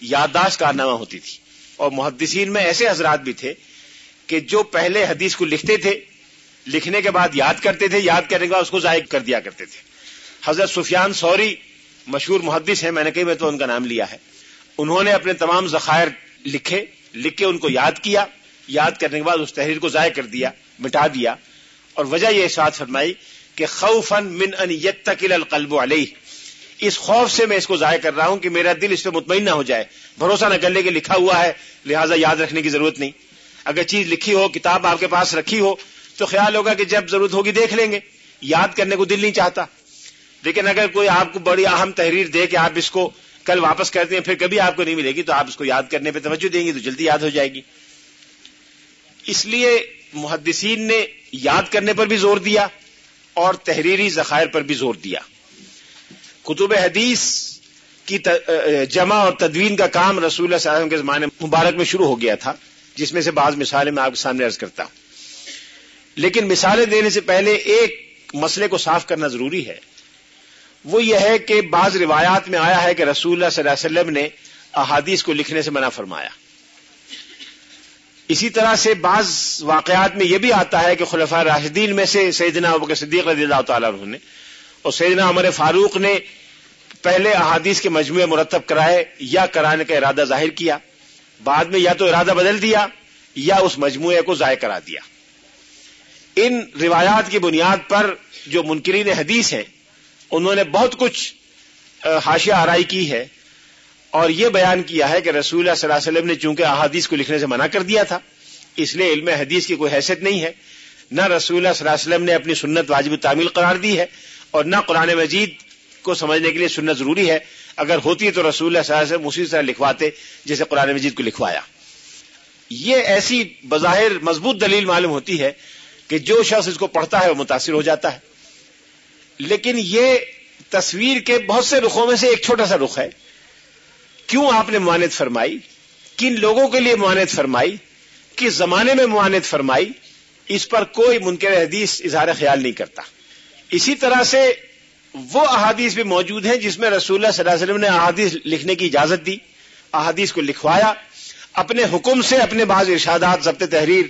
یادداشت کارنامہ ہوتی تھی۔ اور محدثین میں ایسے حضرات بھی تھے کہ جو پہلے حدیث کو لکھتے تھے لکھنے کے بعد یاد کرتے تھے، یاد کرنے کے بعد اس کو ضائع کر دیا کرتے تھے۔ حضرت سفیان سوری مشہور محدث ہیں، میں نے کئی میں تو ان کا نام لیا ہے۔ انہوں نے اپنے تمام ذخائر لکھے، لکھ کے ان کو یاد کیا، یاد کرنے کے بعد اس تحریر کو ضائع کر دیا، مٹا دیا۔ اور وجہ یہ احساس فرمائی کہ خوفن من ان یتکل القلب علیہ۔ اس خوف سے میں اس کو ضائع کر رہا ہوں کہ میرا دل اس پہ مطمئن نہ ہو جائے۔ بھروسہ نہ کر لے کہ لکھا ہوا ہے، لہٰذا یاد رکھنے کی ضرورت نہیں۔ اگر چیز لکھی ہو، کتاب آپ کے پاس رکھی ہو تو خیال ہوگا کہ جب ضرورت ہوگی دیکھ لیں گے۔ یاد کرنے کو دل نہیں چاہتا۔ لیکن اگر کوئی آپ کو بڑی اہم تحریر دے کہ آپ اس کو کل واپس کرتے ہیں، پھر کبھی آپ کو نہیں ملے گی، تو آپ اس کو یاد کرنے پہ توجہ دیں گے تو جلدی یاد ہو جائے گی۔ اس لیے محدثین نے یاد کرنے پر بھی زور دیا اور تحریری ذخائر پر بھی زور دیا۔ کتب حدیث کی جمع اور تدوین کا کام رسول اللہ صلی اللہ علیہ وسلم کے زمانے مبارک میں شروع ہو گیا تھا، جس میں سے بعض مثالیں میں آپ کے سامنے عرض کرتا ہوں۔ لیکن مثالیں دینے سے پہلے ایک مسئلے کو صاف کرنا ضروری ہے۔ وہ یہ ہے کہ بعض روایات میں آیا ہے کہ رسول اللہ صلی اللہ علیہ وسلم نے احادیث کو لکھنے سے منع فرمایا۔ اسی طرح سے بعض واقعات میں یہ بھی آتا ہے کہ خلفۂ راشدین میں سے سیدنا ابو صدیق رضی اللہ تعالیٰ عنہ نے اور سیدنا عمر فاروق نے پہلے احادیث کے مجموعے مرتب کرائے، یا کرانے کا ارادہ ظاہر کیا، بعد میں یا تو ارادہ بدل دیا، یا اس مجموعے کو ضائع کرا دیا۔ ان روایات کی بنیاد پر جو منکرین حدیث ہیں، انہوں نے بہت کچھ حاشیہ آرائی کی ہے اور یہ بیان کیا ہے کہ رسول اللہ صلی اللہ علیہ وسلم نے چونکہ احادیث کو لکھنے سے منع کر دیا تھا، اس لیے علم حدیث کی کوئی حیثیت نہیں ہے۔ نہ رسول اللہ صلی اللہ علیہ وسلم نے اپنی سنت واجب تعمیل قرار دی ہے اور نہ قرآن مجید کو سمجھنے کے لیے سننا ضروری ہے۔ اگر ہوتی تو رسول اللہ صلی اللہ علیہ وسلم اسی طرح لکھواتے جیسے قرآن مجید کو لکھوایا۔ یہ ایسی بظاہر مضبوط دلیل معلوم ہوتی ہے کہ جو شخص اس کو پڑھتا ہے وہ متاثر ہو جاتا ہے۔ لیکن یہ تصویر کے بہت سے رخوں میں سے ایک چھوٹا سا رخ ہے۔ کیوں آپ نے معانت فرمائی؟ کن لوگوں کے لیے معانت فرمائی؟ کس زمانے میں معانت فرمائی؟ اس پر کوئی منکر حدیث اظہار خیال نہیں کرتا۔ اسی طرح سے وہ احادیث بھی موجود ہیں جس میں رسول اللہ صلی اللہ علیہ وسلم نے احادیث لکھنے کی اجازت دی۔ احادیث کو لکھوایا، اپنے حکم سے اپنے بعض ارشادات، ضبط تحریر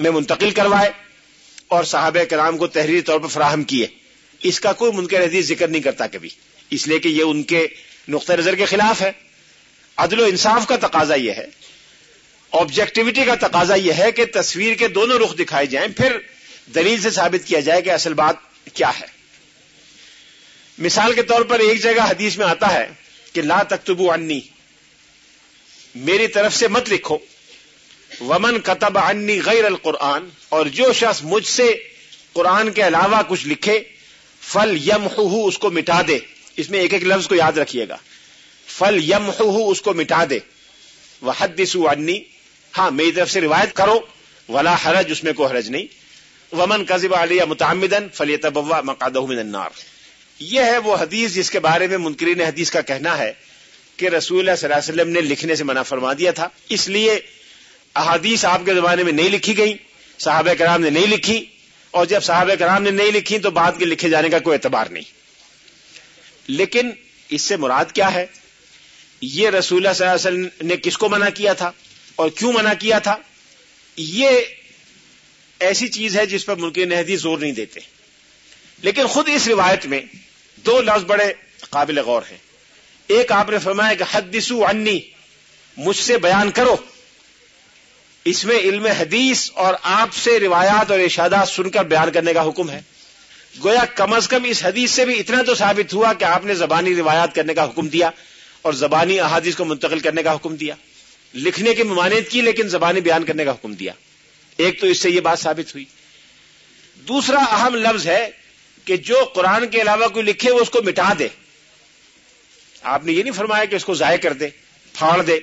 میں منتقل کروائے اور صحابہ کرام کو تحریری طور پر فراہم کیے۔ اس کا کوئی منکر حدیث ذکر نہیں کرتا کبھی۔ اس لیے کہ یہ ان کے نقطۂ نظر کے خلاف ہے۔ عدل و انصاف کا تقاضا یہ ہے۔ آبجیکٹیوٹی کا تقاضا یہ ہے کہ تصویر کے دونوں رخ دکھائے جائیں۔ پھر دلیل سے ثابت کیا جائے کہ اصل بات کیا ہے۔ مثال کے طور پر ایک جگہ حدیث میں آتا ہے کہ لا تکتبو انی، میری طرف سے مت لکھو۔ ومن کتب انی غیر القرآن، اور جو شخص مجھ سے قرآن کے علاوہ کچھ لکھے، فل یم اس کو مٹا دے۔ اس میں ایک ایک لفظ کو یاد رکھیے گا۔ فل یم اس کو مٹا دے۔ وہ حد انی ہاں میری طرف سے روایت کرو، ولا حرج، اس میں کوئی حرج نہیں۔ ومن قزب علیہ متعمدن فلی تبوا مقادہ من النار۔ یہ ہے وہ حدیث جس کے بارے میں منکرین حدیث کا کہنا ہے کہ رسول اللہ صلی اللہ علیہ وسلم نے لکھنے سے منع فرما دیا تھا۔ اس لیے احادیث آپ کے زمانے میں نہیں لکھی گئی، صحابہ کرام نے نہیں لکھی، اور جب صحابہ کرام نے نہیں لکھی تو بعد کے لکھے جانے کا کوئی اعتبار نہیں۔ لیکن اس سے مراد کیا ہے؟ یہ رسول اللہ صلی اللہ علیہ وسلم نے کس کو منع کیا تھا اور کیوں منع کیا تھا؟ یہ ایسی چیز ہے جس پر ملک نہدی زور نہیں دیتے۔ لیکن خود اس روایت میں دو لفظ بڑے قابل غور ہیں۔ ایک آپ نے فرمایا کہ حدثو عنی، مجھ سے بیان کرو۔ اس میں علم حدیث اور آپ سے روایات اور ارشادات سن کر بیان کرنے کا حکم ہے۔ گویا کم از کم اس حدیث سے بھی اتنا تو ثابت ہوا کہ آپ نے زبانی روایات کرنے کا حکم دیا اور زبانی احادیث کو منتقل کرنے کا حکم دیا۔ لکھنے کی ممانعت کی لیکن زبانی بیان کرنے کا حکم دیا۔ ایک تو اس سے یہ بات ثابت ہوئی۔ دوسرا اہم لفظ ہے کہ جو قرآن کے علاوہ کوئی لکھے وہ اس کو مٹا دے۔ آپ نے یہ نہیں فرمایا کہ اس کو ضائع کر دے، پھاڑ دے،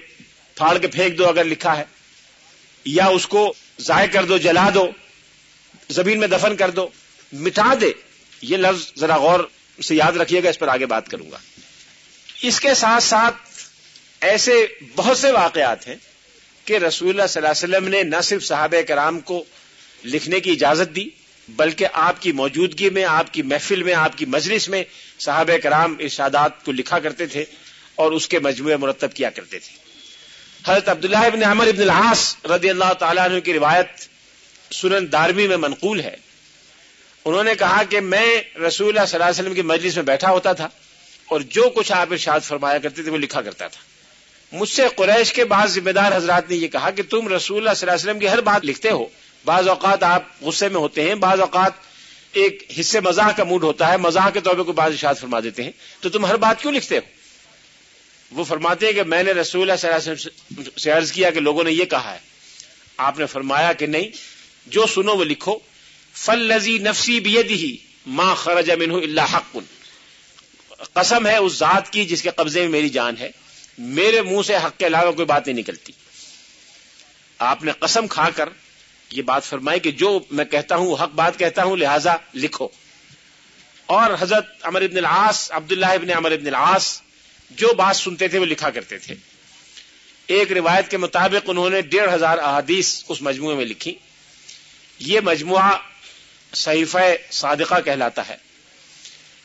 پھاڑ کے پھینک دو اگر لکھا ہے۔ یا اس کو ضائع کر دو، جلا دو، زمین میں دفن کر دو، مٹا دے۔ یہ لفظ ذرا غور سے یاد رکھیے گا، اس پر آگے بات کروں گا۔ اس کے ساتھ ساتھ ایسے بہت سے واقعات ہیں کہ رسول اللہ صلی اللہ علیہ وسلم نے نہ صرف صحابہ کرام کو لکھنے کی اجازت دی، بلکہ آپ کی موجودگی میں، آپ کی محفل میں، آپ کی مجلس میں صحابہ کرام ارشادات کو لکھا کرتے تھے اور اس کے مجموعے مرتب کیا کرتے تھے۔ حضرت عبداللہ ابن عمر ابن العاص رضی اللہ تعالیٰ عنہ کی روایت سنن دارمی میں منقول ہے۔ انہوں نے کہا کہ میں رسول اللہ صلی اللہ علیہ وسلم کی مجلس میں بیٹھا ہوتا تھا اور جو کچھ آپ ارشاد فرمایا کرتے تھے وہ لکھا کرتا تھا۔ مجھ سے قریش کے بعض ذمہ دار حضرات نے یہ کہا کہ تم رسول اللہ صلی اللہ علیہ وسلم کی ہر بات لکھتے ہو۔ بعض اوقات آپ غصے میں ہوتے ہیں، بعض اوقات ایک حصے مزاح کا موڈ ہوتا ہے مزاح کے طور پہ کوئی بعض اشاد فرما دیتے ہیں۔ تو تم ہر بات کیوں لکھتے ہو؟ وہ فرماتے ہیں کہ میں نے رسول اللہ صلی اللہ علیہ وسلم سے عرض کیا کہ لوگوں نے یہ کہا ہے۔ آپ نے فرمایا کہ نہیں، جو سنو وہ لکھو۔ فل لذی نفسی بھی ماں خرج امن اللہ حق۔ قسم ہے اس ذات کی جس کے قبضے میں میری جان ہے۔ میرے منہ سے حق کے علاوہ کوئی بات نہیں نکلتی۔ آپ نے قسم کھا کر یہ بات فرمائی کہ جو میں کہتا ہوں حق بات کہتا ہوں، لہذا لکھو۔ اور حضرت امر ابن العاص، عبداللہ ابن امر ابن العاص جو بات سنتے تھے وہ لکھا کرتے تھے۔ ایک روایت کے مطابق انہوں نے ڈیڑھ ہزار احادیث اس مجموعے میں لکھی۔ یہ مجموعہ صحیفہ صادقہ کہلاتا ہے۔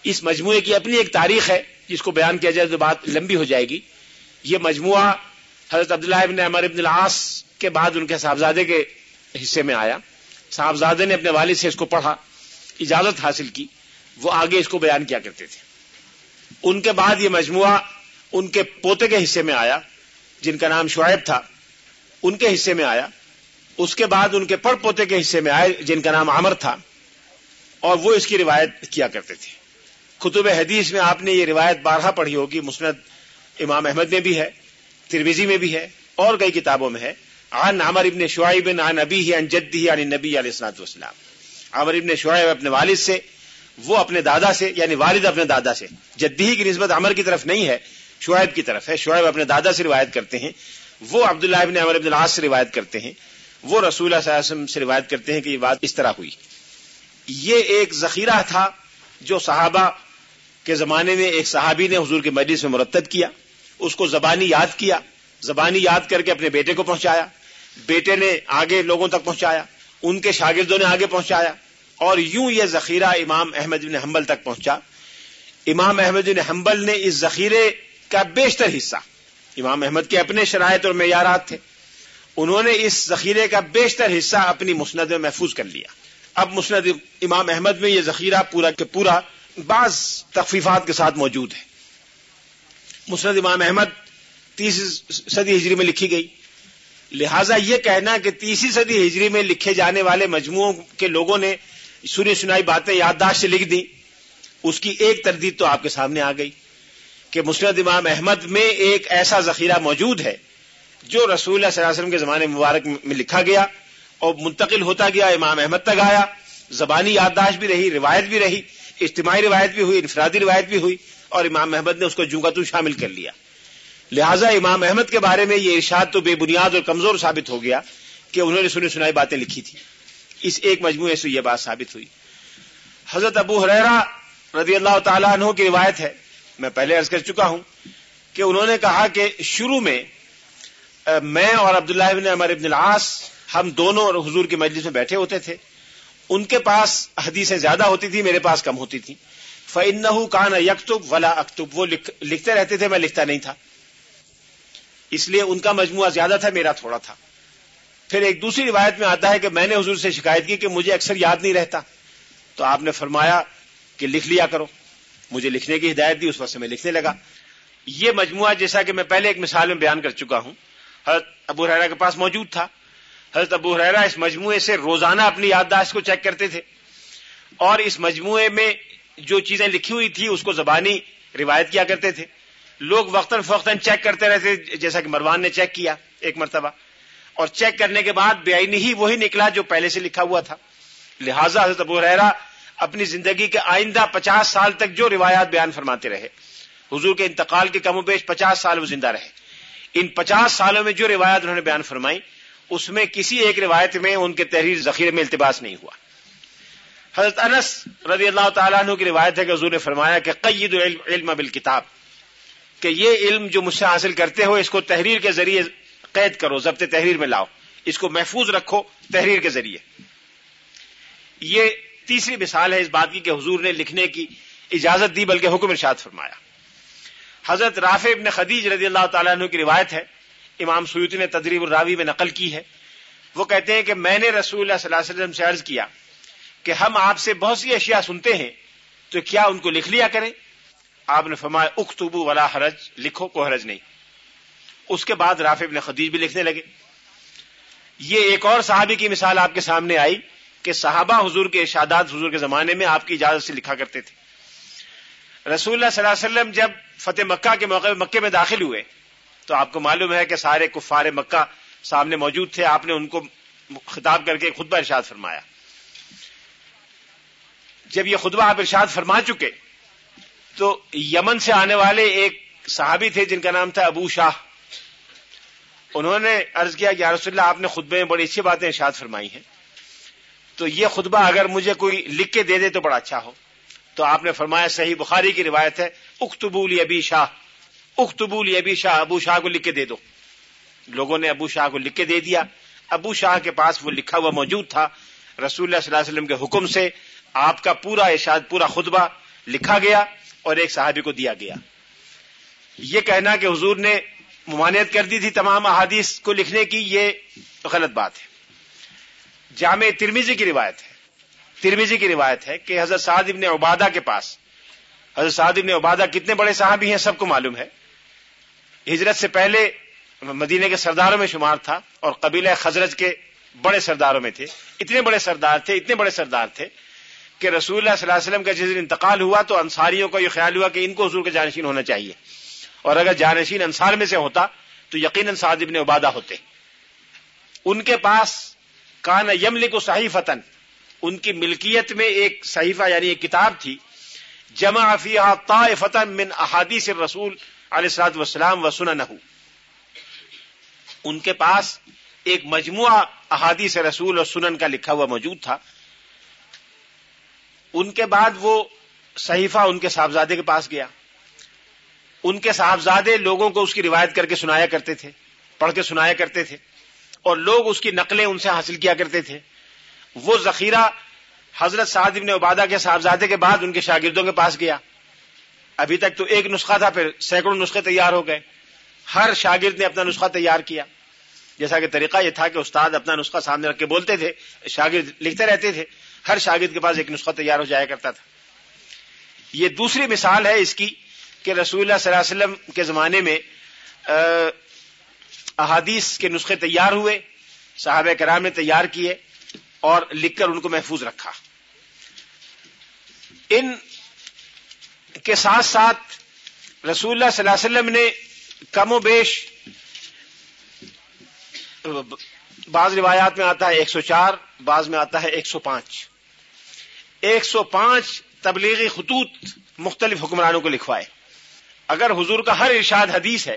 اس مجموعے کی اپنی ایک تاریخ ہے جس کو بیان کیا جائے تو بات لمبی ہو جائے گی۔ یہ مجموعہ حضرت عبداللہ ابن عمر ابن العاص کے بعد ان کے صاحبزادے کے حصے میں آیا۔ صاحبزادے نے اپنے والد سے اس کو پڑھا، اجازت حاصل کی۔ وہ آگے اس کو بیان کیا کرتے تھے۔ ان کے بعد یہ مجموعہ ان کے پوتے کے حصے میں آیا، جن کا نام شعیب تھا، ان کے حصے میں آیا۔ اس کے بعد ان کے پڑ پوتے کے حصے میں آئے، جن کا نام عمر تھا۔ اور وہ اس کی روایت کیا کرتے تھے۔ کتب حدیث میں آپ نے یہ روایت بارہا پڑھی ہوگی، مسند امام احمد میں بھی ہے ترویزی میں بھی ہے، اور کئی کتابوں میں ہے۔ عن عمر ابن عن عن نبی عن جدی عن نبی علیہ السلاط والسلام۔ عمر ابن شعیب اپنے والد سے وہ اپنے دادا سے یعنی والد اپنے دادا سے۔ جدی کی نسبت عمر کی طرف نہیں ہے، شعیب کی طرف ہے۔ شعیب اپنے دادا سے روایت کرتے ہیں۔ وہ عبداللہ ابن عمر ابن العاص سے روایت کرتے ہیں۔ وہ رسول اللہ صلی اللہ علیہ وسلم سے روایت کرتے ہیں کہ یہ بات اس طرح ہوئی۔ یہ ایک ذخیرہ تھا جو صحابہ کے زمانے میں ایک صحابی نے حضور کے مجلس میں مرتب کیا۔ اس کو زبانی یاد کیا۔ زبانی یاد کر کے اپنے بیٹے کو پہنچایا۔ بیٹے نے آگے لوگوں تک پہنچایا۔ ان کے شاگردوں نے آگے پہنچایا۔ اور یوں یہ ذخیرہ امام احمد بن حنبل تک پہنچا۔ امام احمد بن حنبل نے اس ذخیرے کا بیشتر حصہ، امام احمد کے اپنے شرائط اور معیارات تھے۔ انہوں نے اس ذخیرے کا بیشتر حصہ اپنی مسند میں محفوظ کر لیا۔ اب مسند امام احمد میں یہ ذخیرہ پورا کے پورا بعض تخفیفات کے ساتھ موجود ہے۔ مسند امام احمد تیسری صدی ہجری میں لکھی گئی۔ لہذا یہ کہنا کہ تیسری صدی ہجری میں لکھے جانے والے مجموعوں کے لوگوں نے سنی سنائی باتیں یادداشت سے لکھ دی۔ اس کی ایک تردید تو آپ کے سامنے آ گئی کہ مسند امام احمد میں ایک ایسا ذخیرہ موجود ہے جو رسول اللہ صلی اللہ علیہ وسلم کے زمانے مبارک میں لکھا گیا اور منتقل ہوتا گیا، امام احمد تک آیا۔ زبانی یادداشت بھی رہی، روایت بھی رہی، اجتماعی روایت بھی ہوئی، انفرادی روایت بھی ہوئی اور امام احمد نے اس کو جوں کا تو شامل کر لیا۔ لہٰذا امام احمد کے بارے میں یہ ارشاد تو بے بنیاد اور کمزور ثابت ہو گیا کہ انہوں نے سنی سنائی باتیں لکھی تھی اس ایک مجموعے سے یہ بات ثابت ہوئی۔ حضرت ابو حریرا رضی اللہ تعالیٰ عنہ کی روایت ہے۔ میں پہلے عرض کر چکا ہوں کہ انہوں نے کہا کہ شروع میں میں اور عبداللہ ابن عمر ابن العاص ہم دونوں اور حضور کی مجلس میں بیٹھے ہوتے تھے۔ ان کے پاس حدیثیں زیادہ ہوتی تھی میرے پاس کم ہوتی تھی فن کان یکتب ولا اکتب وہ لکھتے رہتے تھے، میں لکھتا نہیں تھا۔ اس لیے ان کا مجموعہ زیادہ تھا، میرا تھوڑا تھا۔ پھر ایک دوسری روایت میں آتا ہے کہ میں نے حضور سے شکایت کی کہ مجھے اکثر یاد نہیں رہتا۔ تو آپ نے فرمایا کہ لکھ لیا کرو۔ مجھے لکھنے کی ہدایت دی، اس وقت سے میں لکھنے لگا۔ یہ مجموعہ جیسا کہ میں پہلے ایک مثال میں بیان کر چکا ہوں۔ حضرت ابو حرا کے پاس موجود تھا۔ حضرت ابو حرا اس مجموعے سے روزانہ اپنی یادداشت کو چیک کرتے تھے۔ اور اس مجموعے میں جو چیزیں لکھی ہوئی تھی اس کو زبانی روایت کیا کرتے تھے۔ لوگ وقتاً فوقتاً چیک کرتے رہتے جیسا کہ مروان نے چیک کیا ایک مرتبہ۔ اور چیک کرنے کے بعد بے آئینی ہی وہی نکلا جو پہلے سے لکھا ہوا تھا۔ لہٰذا حضرت ابو رحرا اپنی زندگی کے آئندہ پچاس سال تک جو روایات بیان فرماتے رہے، حضور کے انتقال کے کم و بیش پچاس سال وہ زندہ رہے۔ ان پچاس سالوں میں جو روایات انہوں نے بیان فرمائی، اس میں کسی ایک روایت میں ان کے تحریر ذخیرے میں التباس نہیں ہوا۔ حضرت انس رضی اللہ تعالیٰ عنہ کی روایت ہے کہ حضور نے فرمایا کہ قید علم بالکتاب، کہ یہ علم جو مجھ سے حاصل کرتے ہو، اس کو تحریر کے ذریعے قید کرو، ضبط تحریر میں لاؤ۔ اس کو محفوظ رکھو تحریر کے ذریعے۔ یہ تیسری مثال ہے اس بات کی کہ حضور نے لکھنے کی اجازت دی، بلکہ حکم ارشاد فرمایا۔ حضرت رافع ابن خدیج رضی اللہ تعالیٰ عنہ کی روایت ہے، امام سیوتی نے تدریب الراوی میں نقل کی ہے۔ وہ کہتے ہیں کہ میں نے رسول اللہ صلی اللہ علیہ وسلم سے عرض کیا کہ ہم آپ سے بہت سی اشیاء سنتے ہیں، تو کیا ان کو لکھ لیا کریں؟ آپ نے فرمایا اختبو ولا حرج، لکھو کو حرج نہیں۔ اس کے بعد رافع ابن خدیج بھی لکھنے لگے۔ یہ ایک اور صحابی کی مثال آپ کے سامنے آئی کہ صحابہ حضور کے ارشادات حضور کے زمانے میں آپ کی اجازت سے لکھا کرتے تھے۔ رسول اللہ صلی اللہ علیہ وسلم جب فتح مکہ کے موقع مکے میں داخل ہوئے، تو آپ کو معلوم ہے کہ سارے کفار مکہ سامنے موجود تھے۔ آپ نے ان کو خطاب کر کے خطبہ ارشاد فرمایا۔ جب یہ خطبہ آپ ارشاد فرما چکے، تو یمن سے آنے والے ایک صحابی تھے جن کا نام تھا ابو شاہ۔ انہوں نے عرض کیا کہ رسول اللہ، آپ نے خطبے میں بڑی اچھی باتیں ارشاد فرمائی ہیں۔ تو یہ خطبہ اگر مجھے کوئی لکھ کے دے دے تو بڑا اچھا ہو۔ تو آپ نے فرمایا صحیح بخاری کی روایت ہے اختبول ابی شاہ اختبول ابی شاہ، ابو شاہ کو لکھ کے دے دو۔ لوگوں نے ابو شاہ کو لکھ کے دے دیا۔ ابو شاہ کے پاس وہ لکھا ہوا موجود تھا۔ رسول اللہ صلی اللہ علیہ وسلم کے حکم سے آپ کا پورا ارشاد، پورا خطبہ لکھا گیا اور ایک صحابی کو دیا گیا۔ یہ کہنا کہ حضور نے ممانعت کر دی تھی تمام احادیث کو لکھنے کی، یہ غلط بات ہے۔ جامع ترمیزی کی روایت ہے۔ ترمیزی کی روایت ہے کہ حضرت سعد ابن عبادہ کے پاس، حضرت سعد ابن عبادہ کتنے بڑے صحابی ہیں سب کو معلوم ہے۔ ہجرت سے پہلے مدینے کے سرداروں میں شمار تھا اور قبیلہ خزرج کے بڑے سرداروں میں تھے۔ اتنے بڑے سردار تھے، اتنے بڑے سردار تھے کہ رسول اللہ صلی اللہ علیہ وسلم کا جس دن انتقال ہوا تو انصاریوں کا یہ خیال ہوا کہ ان کو حضور کے جانشین ہونا چاہیے۔ اور اگر جانشین انصار میں سے ہوتا تو یقیناً سعد ابن عبادہ ہوتے۔ ان کے پاس کان یمل کو صحیح فتن ان کی ملکیت میں ایک صحیفہ یعنی ایک کتاب تھی۔ جمع فیہا طائفتا من احادیث الرسول علیہ السلاط وسلام و سننہ ان کے پاس ایک مجموعہ احادیث رسول اور سنن کا لکھا ہوا موجود تھا۔ ان کے بعد وہ صحیفہ ان کے صاحبزادے کے پاس گیا۔ ان کے صاحبزادے لوگوں کو اس کی روایت کر کے سنایا کرتے تھے، پڑھ کے سنایا کرتے تھے، اور لوگ اس کی نقلیں ان سے حاصل کیا کرتے تھے۔ وہ ذخیرہ حضرت سعد ابن عبادہ کے صاحبزادے کے بعد ان کے شاگردوں کے پاس گیا۔ ابھی تک تو ایک نسخہ تھا، پھر سینکڑوں نسخے تیار ہو گئے۔ ہر شاگرد نے اپنا نسخہ تیار کیا۔ جیسا کہ طریقہ یہ تھا کہ استاد اپنا نسخہ سامنے رکھ کے بولتے تھے، شاگرد لکھتے رہتے تھے، ہر شاگرد کے پاس ایک نسخہ تیار ہو جایا کرتا تھا۔ یہ دوسری مثال ہے اس کی کہ رسول اللہ صلی اللہ علیہ وسلم کے زمانے میں احادیث کے نسخے تیار ہوئے، صحابہ کرام نے تیار کیے اور لکھ کر ان کو محفوظ رکھا۔ ان کے ساتھ ساتھ رسول اللہ صلی اللہ علیہ وسلم نے کم و بیش، بعض روایات میں آتا ہے ایک سو چار، بعض میں آتا ہے ایک سو پانچ۔ ایک سو پانچ تبلیغی خطوط مختلف حکمرانوں کو لکھوائے۔ اگر حضور کا ہر ارشاد حدیث ہے،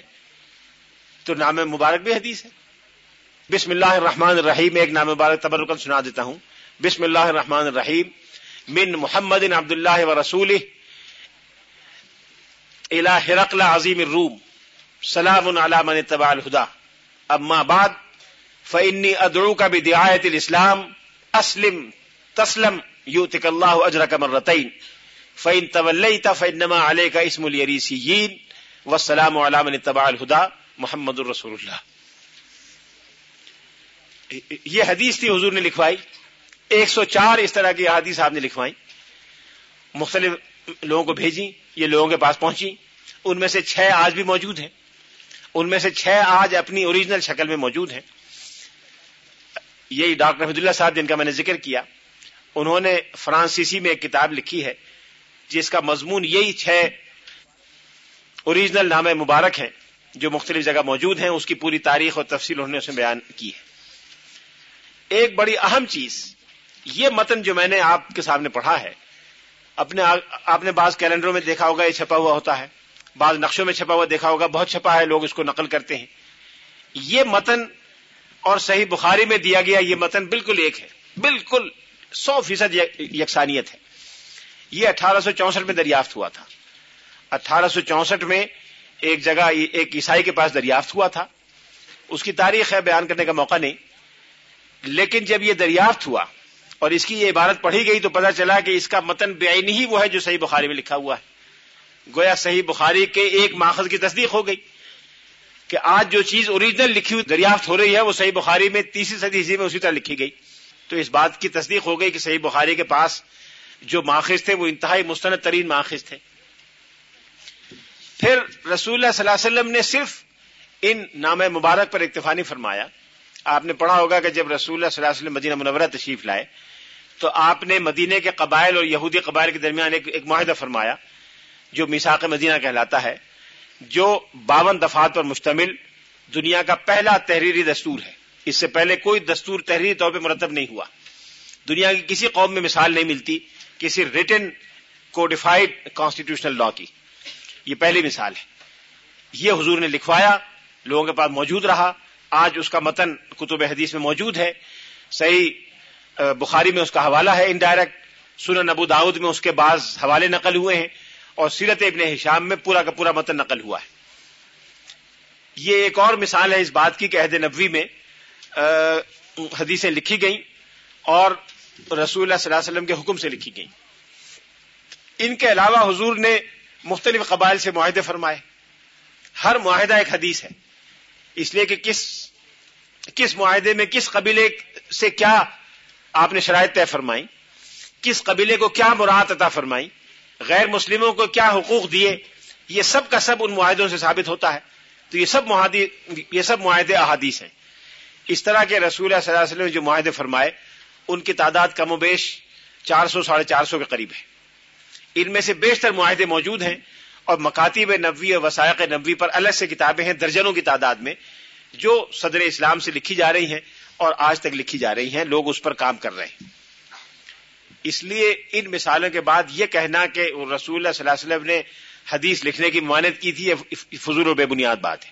تو نام مبارک بھی حدیث ہے۔ بسم اللہ الرحمن الرحیم ایک نام مبارک تبرکن سنا دیتا ہوں۔ بسم اللہ الرحمن الرحیم، من محمد عبد اللہ و رسول ہرقل عظیم الروم، سلام علی من تبع الہدا اما بعد فانی ادعو کا بھی دعایت الاسلام، اسلم تسلم یوتک اللہ اجرک مرتین۔ فین طلیتا فنما علیہ کا اسم الریسیین والسلام علی من تبع الہدا محمد الرسول اللہ یہ حدیث تھی حضور نے لکھوائی۔ ایک سو چار اس طرح کی حدیث آپ نے لکھوائی۔ مختلف لوگوں کو بھیجی یہ لوگوں کے پاس پہنچی ان میں سے چھ آج بھی موجود ہیں۔ ان میں سے چھ آج اپنی اوریجنل شکل میں موجود ہیں۔ یہی ڈاکٹر حمد اللہ صاحب جن کا میں نے ذکر کیا، انہوں نے فرانسیسی میں ایک کتاب لکھی ہے۔ جس کا مضمون یہی چھ اوریجنل نام مبارک ہیں، جو مختلف جگہ موجود ہیں، اس کی پوری تاریخ اور تفصیل انہوں نے اسے بیان کی ہے۔ ایک بڑی اہم چیز، یہ متن جو میں نے آپ کے سامنے پڑھا ہے، اپنے آپ نے بعض کیلنڈروں میں دیکھا ہوگا، یہ چھپا ہوا ہوتا ہے۔ بعض نقشوں میں چھپا ہوا دیکھا ہوگا، بہت چھپا ہے، لوگ اس کو نقل کرتے ہیں۔ یہ متن اور صحیح بخاری میں دیا گیا یہ متن بالکل ایک ہے، بالکل سو فیصد یکسانیت ہے۔ یہ اٹھارہ سو چونسٹھ میں دریافت ہوا تھا۔ اٹھارہ سو چونسٹھ میں ایک جگہ، ایک عیسائی کے پاس دریافت ہوا تھا۔ اس کی تاریخ ہے، بیان کرنے کا موقع نہیں۔ لیکن جب یہ دریافت ہوا اور اس کی یہ عبارت پڑھی گئی تو پتا چلا کہ اس کا متن بے ہی وہ ہے جو صحیح بخاری میں لکھا ہوا ہے۔ گویا صحیح بخاری کے ایک ماخذ کی تصدیق ہو گئی کہ آج جو چیز اوریجنل لکھی ہوئی دریافت ہو رہی ہے، وہ صحیح بخاری میں تیسری صدی عیسوی میں اسی طرح لکھی گئی۔ تو اس بات کی تصدیق ہو گئی کہ صحیح بخاری کے پاس جو ماخذ تھے وہ انتہائی مستند ترین ماخذ تھے۔ پھر رسول اللہ صلی اللہ علیہ وسلم نے صرف ان نام مبارک پر اکتفانی فرمایا۔ آپ نے پڑھا ہوگا کہ جب رسول اللہ صلی اللہ علیہ وسلم مدینہ منورہ تشریف لائے، تو آپ نے مدینے کے قبائل اور یہودی قبائل کے درمیان ایک ایک معاہدہ فرمایا، جو میساق مدینہ کہلاتا ہے، جو باون دفعات پر مشتمل دنیا کا پہلا تحریری دستور ہے۔ اس سے پہلے کوئی دستور تحریری طور پہ مرتب نہیں ہوا۔ دنیا کی کسی قوم میں مثال نہیں ملتی۔ کسی ریٹن کوڈیفائڈ کانسٹیٹیوشنل لا کی۔ یہ پہلی مثال ہے۔ یہ حضور نے لکھوایا، لوگوں کے پاس موجود رہا۔ آج اس کا متن کتب حدیث میں موجود ہے۔ صحیح بخاری میں اس کا حوالہ ہے انڈائریکٹ سن نبو داؤد میں اس کے بعض حوالے نقل ہوئے ہیں۔ اور سیرت ابن حشام میں پورا کا پورا متن نقل ہوا ہے۔ یہ ایک اور مثال ہے اس بات کی کہ عہد نبوی میں حدیثیں لکھی گئیں۔ اور رسول اللہ صلی اللہ علیہ وسلم کے حکم سے لکھی گئیں۔ ان کے علاوہ حضور نے مختلف قبائل سے معاہدے فرمائے۔ ہر معاہدہ ایک حدیث ہے۔ اس لیے کہ کس کس معاہدے میں کس قبیلے سے کیا آپ نے شرائط طے فرمائی، کس قبیلے کو کیا مراد عطا فرمائی، غیر مسلموں کو کیا حقوق دیے، یہ سب کا سب ان معاہدوں سے ثابت ہوتا ہے۔ تو یہ سب معاہدے، یہ سب معاہدے احادیث ہیں۔ اس طرح کے رسول صلی اللہ علیہ وسلم نے جو معاہدے فرمائے ان کی تعداد کم و بیش چار سو، ساڑھے چار سو کے قریب ہے۔ ان میں سے بیشتر معاہدے موجود ہیں اور مکاتیب نبوی اور وسائق نبوی پر الگ سے کتابیں ہیں درجنوں کی تعداد میں، جو صدر اسلام سے لکھی جا رہی ہیں اور آج تک لکھی جا رہی ہیں، لوگ اس پر کام کر رہے ہیں۔ اس لیے ان مثالوں کے بعد یہ کہنا کہ رسول اللہ صلی اللہ علیہ وسلم نے حدیث لکھنے کی ممانت کی تھی، یہ فضول و بے بنیاد بات ہے۔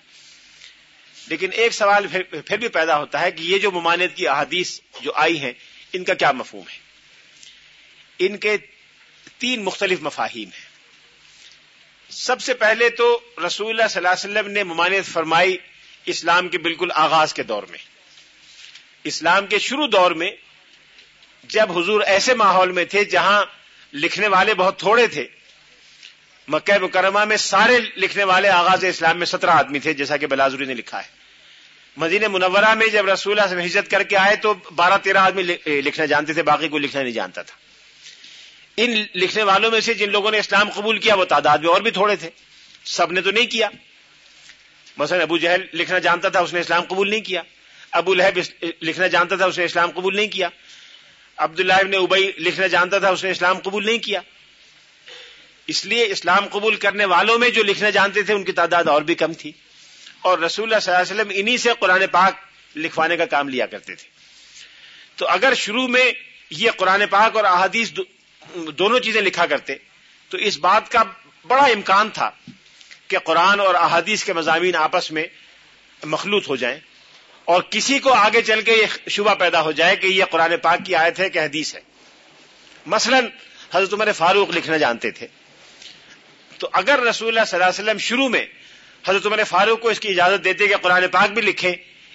لیکن ایک سوال پھر بھی پیدا ہوتا ہے کہ یہ جو ممانت کی احادیث جو آئی ہیں ان کا کیا مفہوم ہے؟ ان کے تین مختلف مفاہیم ہیں۔ سب سے پہلے تو رسول اللہ صلی اللہ علیہ وسلم نے ممانعت فرمائی اسلام کے بالکل آغاز کے دور میں۔ اسلام کے شروع دور میں جب حضور ایسے ماحول میں تھے جہاں لکھنے والے بہت تھوڑے تھے، مکہ مکرمہ میں سارے لکھنے والے آغاز اسلام میں سترہ آدمی تھے، جیسا کہ بلازوری نے لکھا ہے۔ مدینہ منورہ میں جب رسول اللہ سے ہجرت کر کے آئے تو بارہ تیرہ آدمی لکھنا جانتے تھے، باقی کوئی لکھنا نہیں جانتا تھا۔ ان لکھنے والوں میں سے جن لوگوں نے اسلام قبول کیا، وہ تعداد میں اور بھی تھوڑے تھے۔ سب نے تو نہیں کیا۔ مثلا ابو جہل لکھنا جانتا تھا، اس نے اسلام قبول نہیں کیا۔ ابو لہب لکھنا جانتا تھا، اس نے اسلام قبول نہیں کیا۔ عبداللہ ابن ابئی لکھنا جانتا تھا، اس نے اسلام قبول نہیں کیا۔ اس لیے اسلام قبول کرنے والوں میں جو لکھنا جانتے تھے، ان کی تعداد اور بھی کم تھی۔ اور رسول اللہ صلی اللہ علیہ وسلم انہی سے قرآن پاک لکھوانے کا کام لیا کرتے تھے۔ تو اگر شروع میں یہ قرآن پاک اور احادیث دونوں چیزیں لکھا کرتے، تو اس بات کا بڑا امکان تھا کہ قرآن اور احادیث کے مضامین آپس میں مخلوط ہو جائیں اور کسی کو آگے چل کے یہ شبہ پیدا ہو جائے کہ یہ قرآن پاک کی آیت ہے کہ حدیث ہے۔ مثلا حضرت عمر فاروق لکھنا جانتے تھے۔ تو اگر رسول اللہ صلی اللہ علیہ وسلم شروع میں حضرت عمر فاروق کو اس کی اجازت دیتے کہ قرآن پاک بھی لکھیں،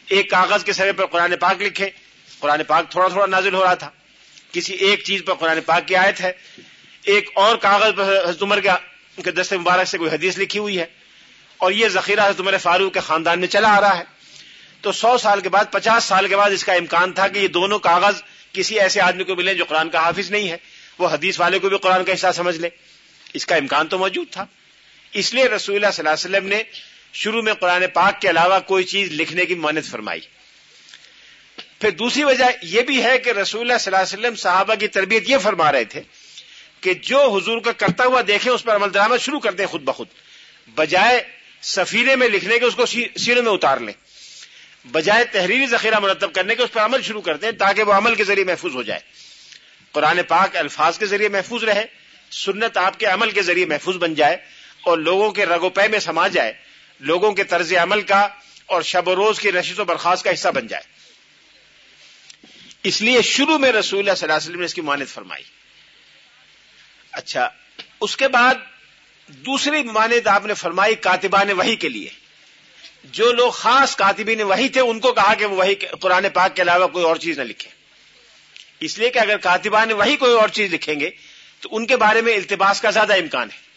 ایک کاغذ کے سرے پر قرآن پاک لکھیں۔ قرآن پاک تھوڑا تھوڑا نازل ہو رہا تھا۔ کسی ایک چیز پر قرآن پاک کی آیت ہے۔ ایک اور کاغذ پر حضرت عمر کے دست مبارک سے کوئی حدیث لکھی ہوئی ہے۔ اور یہ ذخیرہ حضرت عمر فاروق کے خاندان میں چلا آ رہا ہے۔ تو سو سال کے بعد، پچاس سال کے بعد اس کا امکان تھا کہ یہ دونوں کاغذ کسی ایسے آدمی کو ملیں جو قرآن کا حافظ نہیں ہے۔ وہ حدیث والے کو بھی قرآن کا حصہ سمجھ لے۔ اس کا امکان تو موجود تھا۔ اس لیے رسول اللہ صلی اللہ علیہ وسلم نے شروع میں قرآن پاک کے علاوہ کوئی چیز لکھنے کی مانت فرمائی۔ پھر دوسری وجہ یہ بھی ہے کہ رسول اللہ صلی اللہ علیہ وسلم صحابہ کی تربیت یہ فرما رہے تھے کہ جو حضور کا کرتا ہوا دیکھیں اس پر عمل درامد شروع کر دیں خود بخود۔ بجائے سفیرے میں لکھنے کے اس کو سیروں میں اتار لیں۔ بجائے تحریری ذخیرہ مرتب کرنے کے اس پر عمل شروع کر دیں تاکہ وہ عمل کے ذریعے محفوظ ہو جائے۔ قرآن پاک الفاظ کے ذریعے محفوظ رہے، سنت آپ کے عمل کے ذریعے محفوظ بن جائے۔ اور لوگوں کے رگو پے میں سما جائے، لوگوں کے طرز عمل کا اور شب و روز کی رشید و برخاست کا حصہ بن جائے۔ اس لیے شروع میں رسول اللہ صلی اللہ علیہ وسلم نے اس کی مانت فرمائی۔ اچھا اس کے بعد دوسری مانت آپ نے فرمائی کاتبان وحی کے لیے۔ جو لوگ خاص کاتبین وہی تھے، ان کو کہا کہ وہ وہی قرآن پاک کے علاوہ کوئی اور چیز نہ لکھیں۔ اس لیے کہ اگر کاتبان وہی کوئی اور چیز لکھیں گے، تو ان کے بارے میں التباس کا زیادہ امکان ہے۔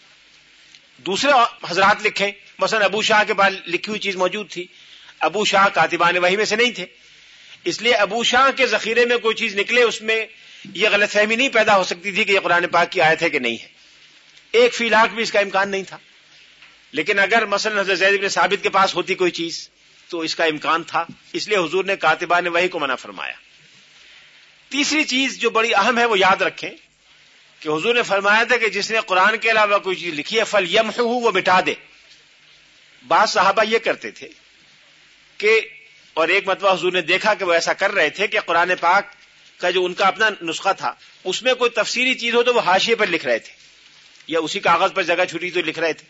دوسرے حضرات لکھیں۔ مثلا ابو شاہ کے بعد لکھی ہوئی چیز موجود تھی۔ ابو شاہ کاتبان وہی میں سے نہیں تھے۔ اس لیے ابو شاہ کے ذخیرے میں کوئی چیز نکلے، اس میں یہ غلط فہمی نہیں پیدا ہو سکتی تھی کہ یہ قرآن پاک کی آیت ہے کہ نہیں ہے۔ ایک فی لاکھ بھی اس کا امکان نہیں تھا۔ لیکن اگر مثلا حضرت زید بن ثابت کے پاس ہوتی کوئی چیز، تو اس کا امکان تھا۔ اس لیے حضور نے کاتبان وہی کو منع فرمایا۔ تیسری چیز جو بڑی اہم ہے، وہ یاد رکھیں۔ کہ حضور نے فرمایا تھا کہ جس نے قرآن کے علاوہ کوئی چیز لکھی ہے فل یم ہو وہ مٹا دے۔ بعض صحابہ یہ کرتے تھے کہ، اور ایک مرتبہ حضور نے دیکھا کہ وہ ایسا کر رہے تھے کہ قرآن پاک کا جو ان کا اپنا نسخہ تھا، اس میں کوئی تفصیلی چیز ہو تو وہ حاشیے پر لکھ رہے تھے، یا اسی کاغذ پر جگہ چھٹی تو لکھ رہے تھے۔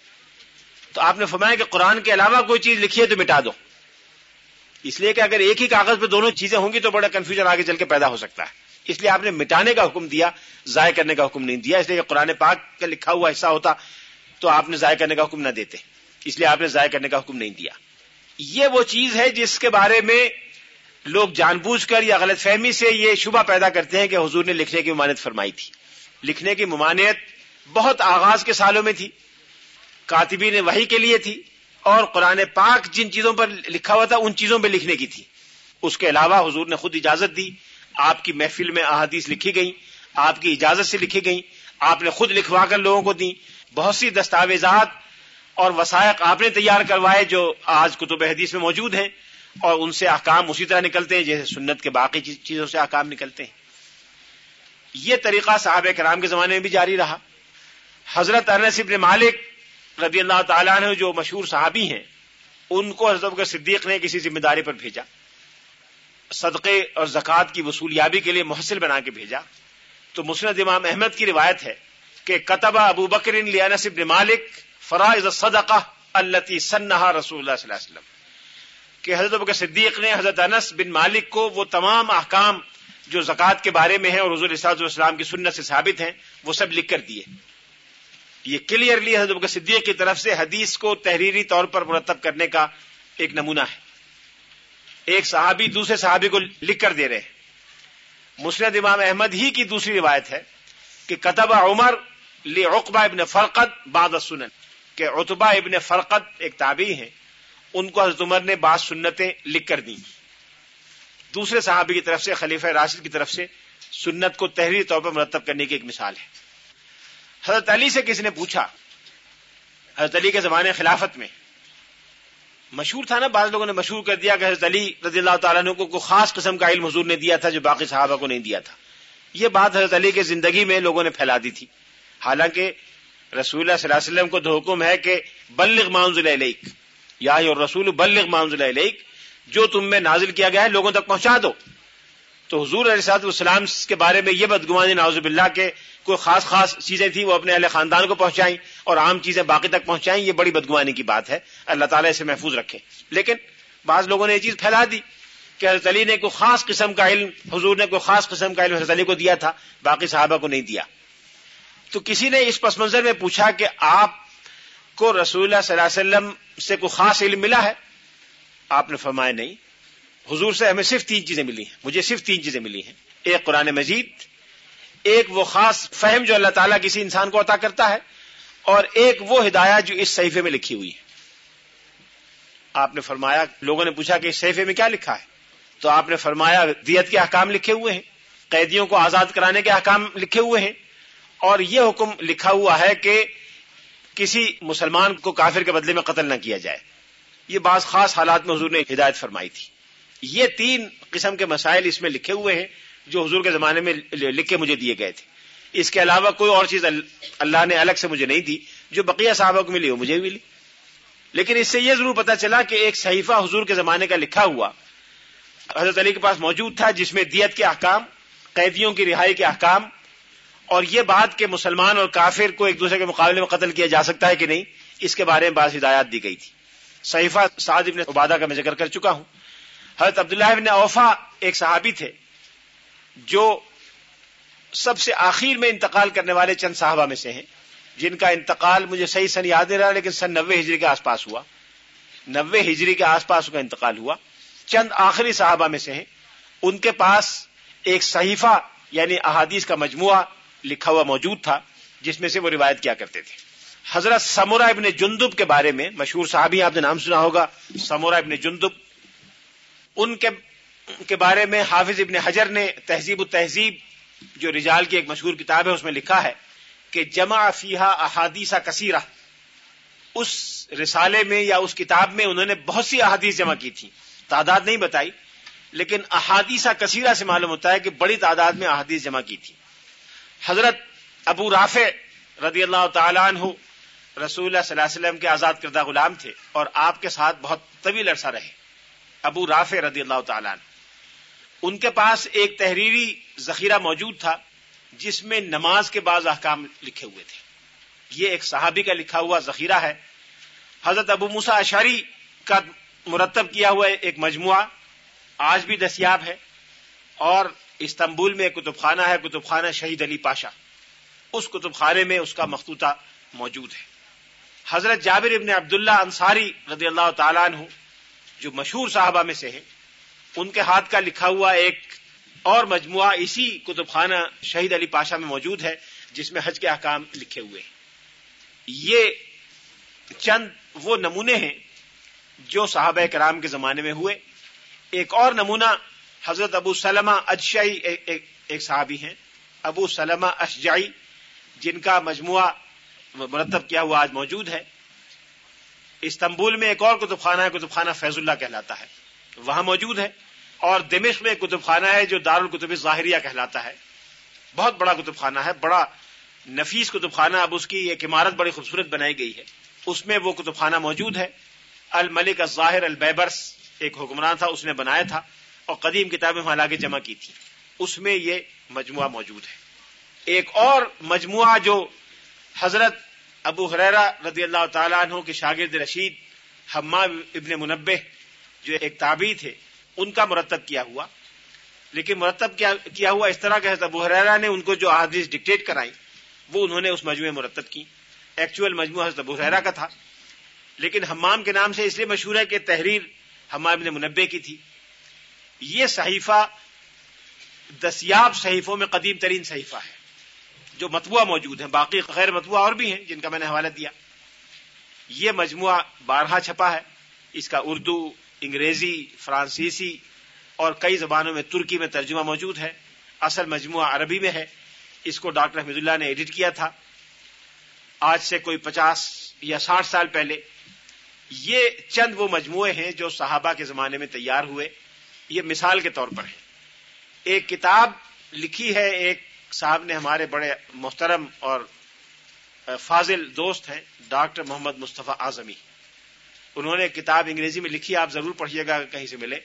تو آپ نے فرمایا کہ قرآن کے علاوہ کوئی چیز لکھی ہے تو مٹا دو۔ اس لیے کہ اگر ایک ہی کاغذ پہ دونوں چیزیں ہوں گی تو بڑا کنفیوژن آگے چل کے پیدا ہو سکتا ہے۔ اس لیے آپ نے مٹانے کا حکم دیا، ضائع کرنے کا حکم نہیں دیا۔ اس لیے کہ قرآن پاک کا لکھا ہوا حصہ ہوتا تو آپ نے ضائع کرنے کا حکم نہ دیتے۔ اس لیے آپ نے ضائع کرنے کا حکم نہیں دیا۔ یہ وہ چیز ہے جس کے بارے میں لوگ جان بوجھ کر یا غلط فہمی سے یہ شبہ پیدا کرتے ہیں کہ حضور نے لکھنے کی ممانعت فرمائی تھی۔ لکھنے کی ممانعت بہت آغاز کے سالوں میں تھی۔ کاتبی نے وہی کے لیے تھی اور قرآن پاک جن چیزوں پر لکھا ہوا تھا ان چیزوں پہ لکھنے کی تھی۔ اس کے علاوہ حضور نے خود اجازت دی۔ آپ کی محفل میں احادیث لکھی گئی آپ کی اجازت سے لکھی گئی آپ نے خود لکھوا کر لوگوں کو دی بہت سی دستاویزات اور وسائق آپ نے تیار کروائے جو آج کتب حدیث میں موجود ہیں اور ان سے احکام اسی طرح نکلتے ہیں جیسے سنت کے باقی چیزوں سے احکام نکلتے ہیں۔ یہ طریقہ صحابہ کرام کے زمانے میں بھی جاری رہا۔ حضرت انس ابن مالک رضی اللہ تعالیٰ نے جو مشہور صحابی ہیں، ان کو حضرت کے صدیق نے کسی ذمہ داری پر بھیجا۔ صدقے اور زکوٰۃ کی وصولیابی کے لیے محسل بنا کے بھیجا۔ تو مسند امام احمد کی روایت ہے کہ کتبہ ابو بکر لیانس ابن مالک فرائض صدقہ التی سنہا رسول اللہ صلی اللہ علیہ وسلم۔ کہ حضرت بکر صدیق نے حضرت انس بن مالک کو وہ تمام احکام جو زکوٰۃ کے بارے میں ہیں اور حضور صاحب السلام کی سنت سے ثابت ہیں، وہ سب لکھ کر دیے۔ یہ کلیئرلی حضرت بکر صدیق کی طرف سے حدیث کو تحریری طور پر مرتب کرنے کا ایک نمونہ ہے۔ ایک صحابی دوسرے صحابی کو لکھ کر دے رہے مسند امام احمد ہی کی دوسری روایت ہے کہ کتب عمر لی ابن فرقت بعد سنن کہ اتبا ابن فرقت ایک تابعی ہیں، ان کو حضرت عمر نے بعض سنتیں لکھ کر دی دوسرے صحابی کی طرف سے، خلیفہ راشد کی طرف سے سنت کو تحریر طور پر مرتب کرنے کی ایک مثال ہے۔ حضرت علی سے کسی نے پوچھا؟ حضرت علی کے زمانے خلافت میں مشہور تھا نا، بعض لوگوں نے مشہور کر دیا کہ حضرت علی رضی اللہ تعالیٰ نے کو کوئی خاص قسم کا علم حضور نے دیا تھا جو باقی صحابہ کو نہیں دیا تھا۔ یہ بات حضرت علی کے زندگی میں لوگوں نے پھیلا دی تھی۔ حالانکہ رسول اللہ صلی اللہ علیہ وسلم کو تو حکم ہے کہ بلغ مانزل علیک یا رسول بلغ مانزل علیک جو تم میں نازل کیا گیا ہے، لوگوں تک پہنچا دو۔ تو حضور علیہ صاحب السلام کے بارے میں یہ بدگمانی ناوز باللہ کے کوئی خاص خاص چیزیں تھیں، وہ اپنے اہل خاندان کو پہنچائیں اور عام چیزیں باقی تک پہنچائیں، یہ بڑی بدگمانی کی بات ہے۔ اللہ تعالیٰ اسے محفوظ رکھے۔ لیکن بعض لوگوں نے یہ چیز پھیلا دی کہ حضرت علی نے کوئی خاص قسم کا علم، حضور نے کوئی خاص قسم کا علم حضرت علی کو دیا تھا، باقی صحابہ کو نہیں دیا۔ تو کسی نے اس پس منظر میں پوچھا کہ آپ کو رسول اللہ صلی اللہ علیہ وسلم سے کوئی خاص علم ملا ہے؟ آپ نے فرمایا نہیں۔ حضور سے ہمیں صرف تین چیزیں ملی ہیں۔ مجھے صرف تین چیزیں ملی ہیں۔ ایک قرآن مجید، ایک وہ خاص فہم جو اللہ تعالیٰ کسی انسان کو عطا کرتا ہے، اور ایک وہ ہدایات جو اس صحیفے میں لکھی ہوئی ہے۔ آپ نے فرمایا، لوگوں نے پوچھا کہ اس صحیفے میں کیا لکھا ہے؟ تو آپ نے فرمایا، دیت کے احکام لکھے ہوئے ہیں، قیدیوں کو آزاد کرانے کے احکام لکھے ہوئے ہیں، اور یہ حکم لکھا ہوا ہے کہ کسی مسلمان کو کافر کے بدلے میں قتل نہ کیا جائے۔ یہ بعض خاص حالات میں حضور نے ہدایت فرمائی تھی۔ یہ تین قسم کے مسائل اس میں لکھے ہوئے ہیں جو حضور کے زمانے میں لکھ کے مجھے دیے گئے تھے۔ اس کے علاوہ کوئی اور چیز اللہ نے الگ سے مجھے نہیں دی، جو بقیہ صحابہ کو ملی وہ مجھے ملی۔ لیکن اس سے یہ ضرور پتا چلا کہ ایک صحیفہ حضور کے زمانے کا لکھا ہوا حضرت علی کے پاس موجود تھا، جس میں دیت کے احکام، قیدیوں کی رہائی کے احکام، اور یہ بات کہ مسلمان اور کافر کو ایک دوسرے کے مقابلے میں قتل کیا جا سکتا ہے کہ نہیں، اس کے بارے میں بعض ہدایات دی گئی تھی۔ صحیفہ سعد ابن عبادہ کا میں ذکر کر چکا ہوں۔ حضرت عبداللہ ابن اوفا ایک صحابی تھے، جو سب سے آخر میں انتقال کرنے والے چند صحابہ میں سے ہیں۔ جن کا انتقال مجھے صحیح سن یاد نہیں رہا، لیکن سن نوے ہجری کے آس پاس ہوا۔ نوے ہجری کے آس پاس کا انتقال ہوا۔ چند آخری صحابہ میں سے ہیں۔ ان کے پاس ایک صحیفہ یعنی احادیث کا مجموعہ لکھا ہوا موجود تھا، جس میں سے وہ روایت کیا کرتے تھے۔ حضرت سمورا ابن جندب کے بارے میں مشہور صحابی، آپ نے نام سنا ہوگا سمورا ابن جندب ان کے کے بارے میں حافظ ابن حجر نے تہذیب و تہذیب جو رجال کی ایک مشہور کتاب ہے اس میں لکھا ہے کہ جمع فیحا احادیثہ کثیرہ، اس رسالے میں یا اس کتاب میں انہوں نے بہت سی احادیث جمع کی تھی تعداد نہیں بتائی، لیکن احادیثہ کثیرہ سے معلوم ہوتا ہے کہ بڑی تعداد میں احادیث جمع کی تھی حضرت ابو رافع رضی اللہ تعالیٰ عنہ رسول اللہ صلی اللہ علیہ وسلم کے آزاد کردہ غلام تھے اور آپ کے ساتھ بہت طویل عرصہ رہے۔ ابو رافع رضی اللہ تعالیٰ ان کے پاس ایک تحریری ذخیرہ موجود تھا، جس میں نماز کے بعض احکام لکھے ہوئے تھے۔ یہ ایک صحابی کا لکھا ہوا ذخیرہ ہے۔ حضرت ابو مسا اشاری کا مرتب کیا ہوا ایک مجموعہ، آج بھی دستیاب ہے۔ اور استنبول میں ایک کتب خانہ ہے کتب خانہ شہید علی پاشا۔ اس کتب خانے میں اس کا مختوطہ موجود ہے۔ حضرت جابر ابن عبداللہ انصاری رضی اللہ تعالیٰ عنہ جو مشہور صحابہ میں سے ہیں، ان کے ہاتھ کا لکھا ہوا ایک اور مجموعہ اسی کتب خانہ شہید علی پاشا میں موجود ہے، جس میں حج کے احکام لکھے ہوئے ہیں۔ یہ چند وہ نمونے ہیں جو صحابہ کرام کے زمانے میں ہوئے۔ ایک اور نمونہ حضرت ابو سلمہ اجشائی ایک صحابی ہیں۔ ابو سلمہ اشجائی جن کا مجموعہ مرتب کیا ہوا آج موجود ہے۔ استنبول میں ایک اور کتب خانہ ہے، کتب خانہ فیض اللہ کہلاتا ہے۔ وہاں موجود ہے۔ اور دمشق میں کتب خانہ ہے جو دار القتب ظاہریہ کہلاتا ہے۔ بہت بڑا کتب خانہ ہے، بڑا نفیس کتب خانہ، اب اس کی ایک عمارت بڑی خوبصورت بنائی گئی ہے۔ اس میں وہ کتب خانہ موجود ہے۔ الملک الظاہر البیبرس ایک حکمران تھا، اس نے بنایا تھا اور قدیم کتابیں وہاں لا کے جمع کی تھی اس میں یہ مجموعہ موجود ہے۔ ایک اور مجموعہ جو حضرت ابو حریرا رضی اللہ تعالیٰ عنہ کے شاگرد رشید حمام ابن منبع جو ایک تابی تھے، ان کا مرتب کیا ہوا۔ لیکن مرتب کیا ہوا اس طرح کہ حضرت ابو حریرا نے ان کو جو حادث ڈکٹیٹ کرائی، وہ انہوں نے اس مجموعے مرتب کی۔ ایکچوئل مجموعہ حضرت ابو حریرا کا تھا۔ لیکن حمام کے نام سے اس لیے مشہور ہے کہ تحریر حمام ابن منبع کی تھی۔ یہ صحیفہ دستیاب صحیفوں میں قدیم ترین صحیفہ ہے۔ جو متبوعہ موجود ہیں، باقی غیر متبوعہ اور بھی ہیں جن کا میں نے حوالہ دیا۔ یہ مجموعہ بارہا چھپا ہے۔ اس کا اردو، انگریزی، فرانسیسی اور کئی زبانوں میں ترکی میں ترجمہ موجود ہے۔ اصل مجموعہ عربی میں ہے۔ اس کو ڈاکٹر حمید اللہ نے ایڈٹ کیا تھا۔ آج سے کوئی پچاس یا ساٹھ سال پہلے۔ یہ چند وہ مجموعے ہیں جو صحابہ کے زمانے میں تیار ہوئے۔ یہ مثال کے طور پر ہے۔ ایک کتاب لکھی ہے، ایک صاحب نے ہمارے بڑے محترم اور فاضل دوست ہیں، ڈاکٹر محمد مصطفیٰ اعظمی۔ انہوں نے کتاب انگریزی میں لکھی، آپ ضرور پڑھیے گا کہیں سے ملے۔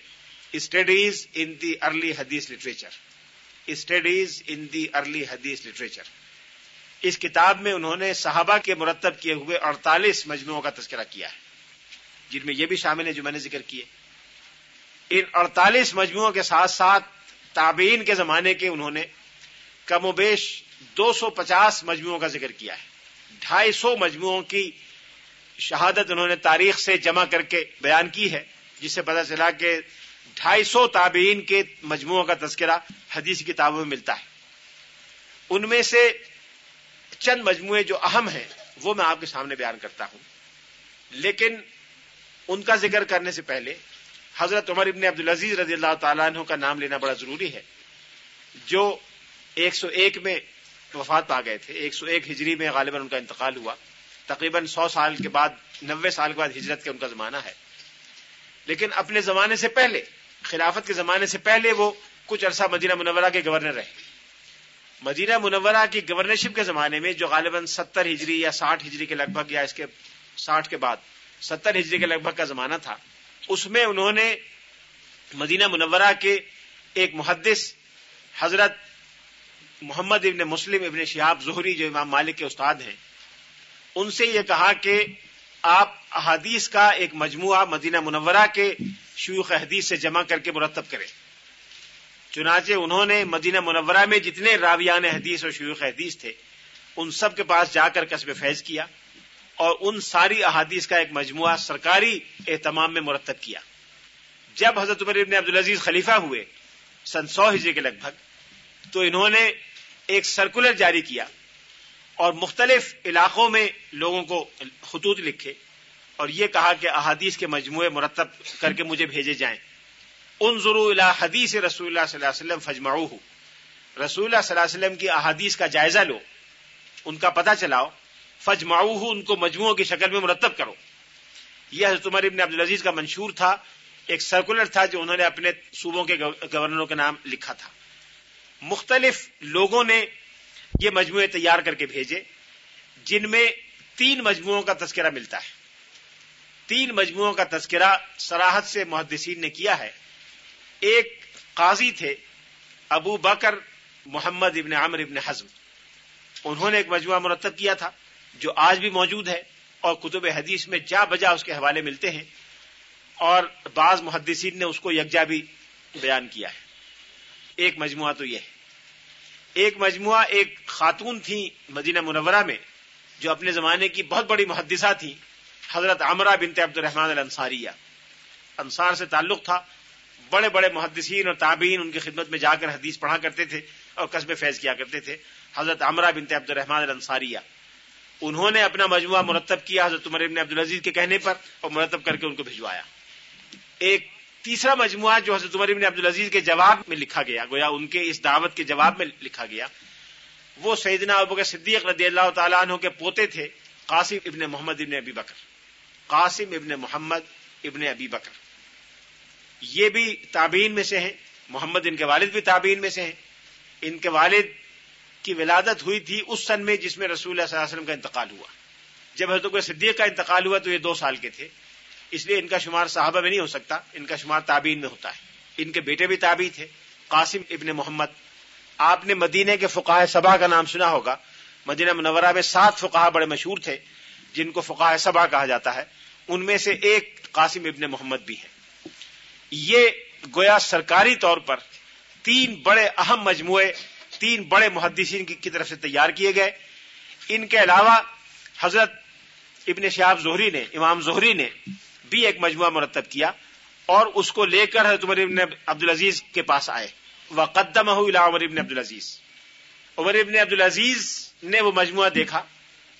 Studies in the early Hadith literature studies in the early Hadith literature اس کتاب میں انہوں نے صحابہ کے مرتب کیے ہوئے اڑتالیس مجموعوں کا تذکرہ کیا ہے، جن میں یہ بھی شامل ہے جو میں نے ذکر کیے۔ ان اڑتالیس مجموعوں کے ساتھ ساتھ تابعین کے زمانے کے انہوں نے کم و بیش دو سو پچاس مجموعوں کا ذکر کیا ہے۔ ڈھائی سو مجموعوں کی شہادت انہوں نے تاریخ سے جمع کر کے بیان کی ہے، جس سے پتہ چلا کہ ڈھائی سو تابعین کے مجموعوں کا تذکرہ حدیث کتابوں میں ملتا ہے۔ ان میں سے چند مجموعے جو اہم ہیں، وہ میں آپ کے سامنے بیان کرتا ہوں۔ لیکن ان کا ذکر کرنے سے پہلے حضرت عمر ابن عبدالعزیز رضی اللہ تعالیٰ عنہ کا نام لینا بڑا ضروری ہے، جو ایک سو ایک میں وفات پا گئے تھے۔ ایک سو ایک ہجری میں غالباً ان کا انتقال ہوا۔ تقریباً سو سال کے بعد، نوے سال کے بعد ہجرت کے ان کا زمانہ ہے۔ لیکن اپنے زمانے سے پہلے، خلافت کے زمانے سے پہلے وہ کچھ عرصہ مدینہ منورہ کے گورنر رہے۔ مدینہ منورہ کی گورنرشپ کے زمانے میں، جو غالباً ستر ہجری یا ساٹھ ہجری کے لگ بھگ یا اس کے ساٹھ کے بعد، ستر ہجری کے لگ بھگ کا زمانہ تھا، اس میں انہوں نے مدینہ منورہ کے ایک محدث حضرت محمد ابن مسلم ابن شہاب زہری جو امام مالک کے استاد ہیں، ان سے یہ کہا کہ آپ احادیث کا ایک مجموعہ مدینہ منورہ کے شیوخ حدیث سے جمع کر کے مرتب کریں۔ چنانچہ انہوں نے مدینہ منورہ میں جتنے راویان حدیث اور شیوخ حدیث تھے، ان سب کے پاس جا کر قصب فیض کیا اور ان ساری احادیث کا ایک مجموعہ سرکاری اہتمام میں مرتب کیا۔ جب حضرت عمر ابن عبدالعزیز خلیفہ ہوئے، سن سو ہجری کے لگ بھگ، تو انہوں نے ایک سرکولر جاری کیا اور مختلف علاقوں میں لوگوں کو خطوط لکھے اور یہ کہا کہ احادیث کے مجموعے مرتب کر کے مجھے بھیجے جائیں۔ ان ضرور حدیث رسول اللہ صلی اللہ علیہ وسلم فجمعو رسول اللہ صلی اللہ علیہ وسلم کی احادیث کا جائزہ لو، ان کا پتہ چلاؤ فجمعو ان کو مجموعوں کی شکل میں مرتب کرو۔ یہ حضرت عمر ابن عبدالعزیز کا منشور تھا، ایک سرکولر تھا جو انہوں نے اپنے صوبوں کے گورنروں کے نام لکھا تھا۔ مختلف لوگوں نے یہ مجموعے تیار کر کے بھیجے، جن میں تین مجموعوں کا تذکرہ ملتا ہے۔ تین مجموعوں کا تذکرہ سراحت سے محدثین نے کیا ہے۔ ایک قاضی تھے، ابو بکر محمد ابن عامر ابن حزم۔ انہوں نے ایک مجموعہ مرتب کیا تھا، جو آج بھی موجود ہے اور کتب حدیث میں جا بجا اس کے حوالے ملتے ہیں۔ اور بعض محدثین نے اس کو یکجا بھی بیان کیا ہے۔ ایک مجموعہ تو یہ ہے۔ ایک مجموعہ ایک خاتون تھی مدینہ منورہ میں، جو اپنے زمانے کی بہت بڑی محدثہ تھی حضرت عمرہ بنت عبد الرحمان الانصاریہ۔ انصار سے تعلق تھا، بڑے بڑے محدثین اور تابعین ان کی خدمت میں جا کر حدیث پڑھا کرتے تھے اور قصبے فیض کیا کرتے تھے۔ حضرت عمرہ بنت عبد الرحمان الانصاریہ۔ انہوں نے اپنا مجموعہ مرتب کیا حضرت عمر ابن عبدالعزیز کے کہنے پر اور مرتب کر کے ان کو بھجوایا۔ ایک تیسرا مجموعہ جو حضرت عمر ابن عبدالعزیز کے جواب میں لکھا گیا، گویا ان کے اس دعوت کے جواب میں لکھا گیا، وہ سیدنا ابو صدیق رضی اللہ تعالیٰ عنہ کے پوتے تھے، قاسم ابن محمد ابن ابی بکر۔ قاسم ابن محمد ابن ابی بکر۔ یہ بھی تابعین میں سے ہیں، محمد ان کے والد بھی تابعین میں سے ہیں۔ ان کے والد کی ولادت ہوئی تھی اس سن میں جس میں رسول اللہ صلی اللہ علیہ وسلم کا انتقال ہوا۔ جب حضرت صدیق کا انتقال ہوا تو یہ دو سال کے تھے۔ اس لیے ان کا شمار صحابہ میں نہیں ہو سکتا، ان کا شمار تابعین میں ہوتا ہے۔ ان کے بیٹے بھی تابعی تھے، قاسم ابن محمد۔ آپ نے مدینے کے فقاہ سبا کا نام سنا ہوگا۔ مدینہ منورہ میں سات فقاہ بڑے مشہور تھے، جن کو فقاہ سبا کہا جاتا ہے۔ ان میں سے ایک قاسم ابن محمد بھی ہے۔ یہ گویا سرکاری طور پر تین بڑے اہم مجموعے، تین بڑے محدثین کی طرف سے تیار کیے گئے۔ ان کے علاوہ حضرت ابن شہاب زہری نے، امام زہری نے بھی ایک مجموعہ مرتب کیا اور اس کو لے کر حضرت عمر ابن عبد العزیز کے پاس آئے۔ وہ قدم عمر ابن عبد العزیز عمر ابن عبد العزیز نے وہ مجموعہ دیکھا۔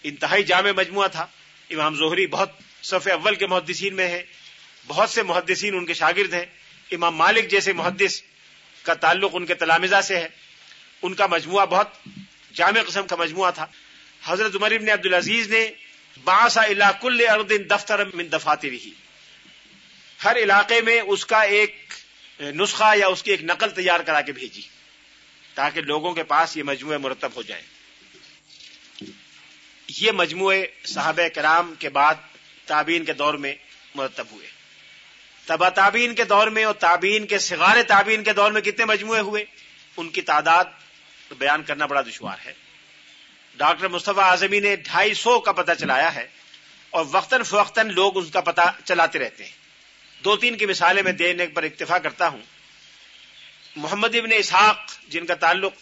انتہائی جامع مجموعہ تھا۔ امام زہری بہت صف اول کے محدثین میں ہیں۔ بہت سے محدثین ان کے شاگرد ہیں۔ امام مالک جیسے محدث کا تعلق ان کے تلامزہ سے ہے۔ ان کا مجموعہ بہت جامع قسم کا مجموعہ تھا۔ حضرت عمر ابن عبد العزیز نے باسا کل اردن دفتر من دفاتی رہی ہر علاقے میں اس کا ایک نسخہ یا اس کی ایک نقل تیار کرا کے بھیجی۔ تاکہ لوگوں کے پاس یہ مجموعے مرتب ہو جائیں۔ یہ مجموعے صحابہ کرام کے بعد تابین کے دور میں مرتب ہوئے۔ تبا تابین کے دور میں اور تابین کے سگار تابین کے دور میں کتنے مجموعے ہوئے؟ ان کی تعداد بیان کرنا بڑا دشوار ہے۔ ڈاکٹر مصطفیٰ اعظمی نے ڈھائی سو کا پتہ چلایا ہے اور وقتاً فوقتاً لوگ اس کا پتہ چلاتے رہتے ہیں۔ دو تین کی مثالیں میں دینے پر اکتفا کرتا ہوں۔ محمد ابن اسحاق، جن کا تعلق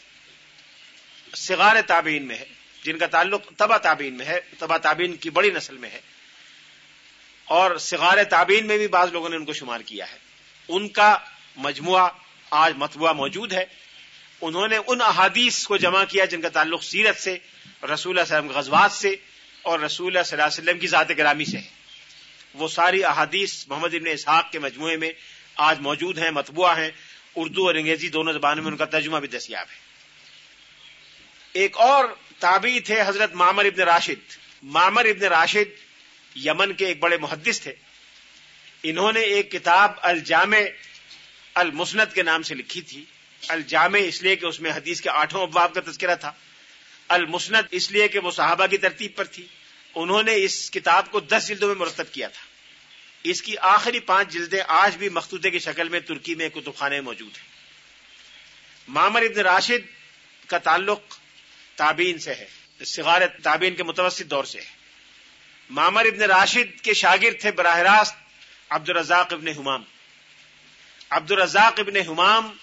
سگار تابین میں ہے، جن کا تعلق تبا تابین میں ہے تبا تابین کی بڑی نسل میں ہے۔ اور سگار تابین میں بھی بعض لوگوں نے ان کو شمار کیا ہے۔ ان کا مجموعہ آج متبوعہ موجود ہے۔ انہوں نے ان احادیث کو جمع کیا جن کا تعلق سیرت سے رسول اللہ وسلم غزوات سے اور رسول اللہ صلی اللہ علیہ وسلم کی ذات گرامی سے ہے وہ ساری احادیث محمد ابن اسحاق کے مجموعے میں آج موجود ہیں متبوعہ ہیں۔ اردو اور انگریزی دونوں زبانوں میں ان کا ترجمہ بھی دستیاب ہے۔ ایک اور تابعی تھے حضرت معمر ابن راشد۔ معمر ابن راشد یمن کے ایک بڑے محدث تھے۔ انہوں نے ایک کتاب الجامع المسند کے نام سے لکھی تھی۔ الجامع اس لیے کہ اس میں حدیث کے آٹھوں ابواب کا تذکرہ تھا۔ المسند اس لیے کہ وہ صحابہ کی ترتیب پر تھی۔ انہوں نے اس کتاب کو دس جلدوں میں مرتب کیا تھا۔ اس کی آخری پانچ جلدیں آج بھی مختوطے کی شکل میں ترکی میں کتب خانے موجود ہیں۔ مامر ابن راشد کا تعلق تابین سے ہے۔ سگار تابین کے متوسط دور سے ہے۔ مامر ابن راشد کے شاگرد تھے براہ راست عبد الرزاق ابن حمام۔ عبد الرزاق ابن حمام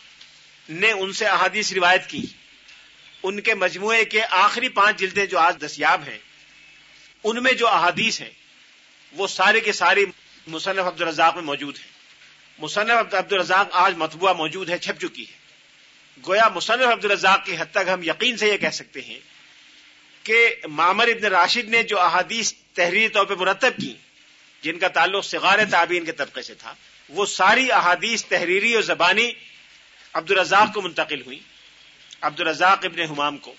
نے ان سے احادیث روایت کی۔ ان کے مجموعے کے آخری پانچ جلدیں جو آج دستیاب ہیں، ان میں جو احادیث ہیں، وہ سارے کے ساری مصنف عبد الرزاق میں موجود ہیں۔ مصنف عبد الرزاق آج متبوعہ موجود ہے، چھپ چکی ہے۔ گویا مصنف عبد الرزاق کی حد تک ہم یقین سے یہ کہہ سکتے ہیں کہ مامر ابن راشد نے جو احادیث تحریری طور پہ مرتب کی جن کا تعلق سغار تعبین کے طبقے سے تھا، وہ ساری احادیث تحریری اور زبانی عبد الرزاق کو منتقل ہوئی عبد الرزاق ابن حمام کو۔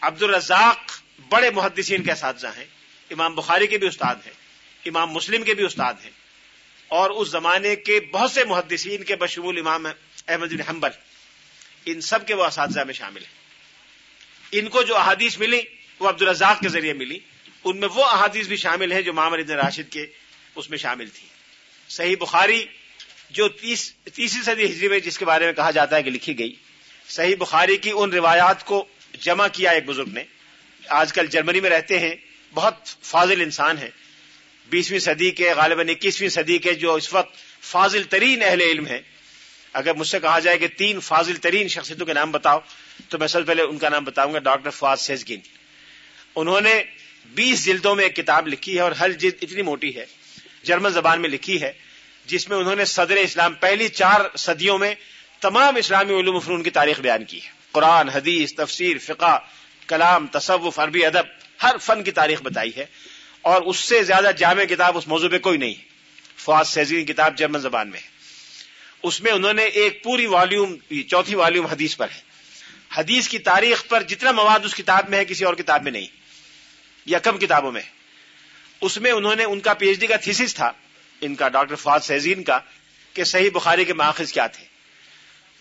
عبد الرزاق بڑے محدثین کے اساتذہ ہیں۔ امام بخاری کے بھی استاد ہیں۔ امام مسلم کے بھی استاد ہیں۔ اور اس زمانے کے بہت سے محدثین کے بشمول امام احمد بن حنبل، ان سب کے وہ اساتذہ میں شامل ہیں۔ ان کو جو احادیث ملی، وہ عبد الرزاق کے ذریعے ملی۔ ان میں وہ احادیث بھی شامل ہیں جو معمر ابن راشد کے اس میں شامل تھی صحیح بخاری جو تیس، تیسری صدی ہجری میں جس کے بارے میں کہا جاتا ہے کہ لکھی گئی صحیح بخاری کی ان روایات کو جمع کیا ایک بزرگ نے۔ آج کل جرمنی میں رہتے ہیں، بہت فاضل انسان ہیں۔ بیسویں صدی کے، غالباً اکیسویں صدی کے جو اس وقت فاضل ترین اہل علم ہیں۔ اگر مجھ سے کہا جائے کہ تین فاضل ترین شخصیتوں کے نام بتاؤ، تو میں سب سے پہلے ان کا نام بتاؤں گا، ڈاکٹر فواز سیزگین۔ انہوں نے بیس جلدوں میں ایک کتاب لکھی ہے اور ہر جلد اتنی موٹی ہے، جرمن زبان میں لکھی ہے، جس میں انہوں نے صدر اسلام پہلی چار صدیوں میں تمام اسلامی علوم فنون کی تاریخ بیان کی ہے قرآن، حدیث، تفسیر، فقہ، کلام، تصوف، عربی ادب، ہر فن کی تاریخ بتائی ہے اور اس سے زیادہ جامع کتاب اس موضوع پہ کوئی نہیں۔ ہے فواز سیزی کتاب جرمن زبان میں ہے۔ اس میں انہوں نے ایک پوری والیوم، چوتھی والیوم حدیث پر ہے۔ حدیث کی تاریخ پر جتنا مواد اس کتاب میں ہے، کسی اور کتاب میں نہیں۔ یا کم کتابوں میں۔ اس میں انہوں نے ان کا پی ایچ ڈی کا تھیسس تھا، ان کا، ڈاکٹر فواد سیزین کا، کہ صحیح بخاری کے ماخذ کیا تھے۔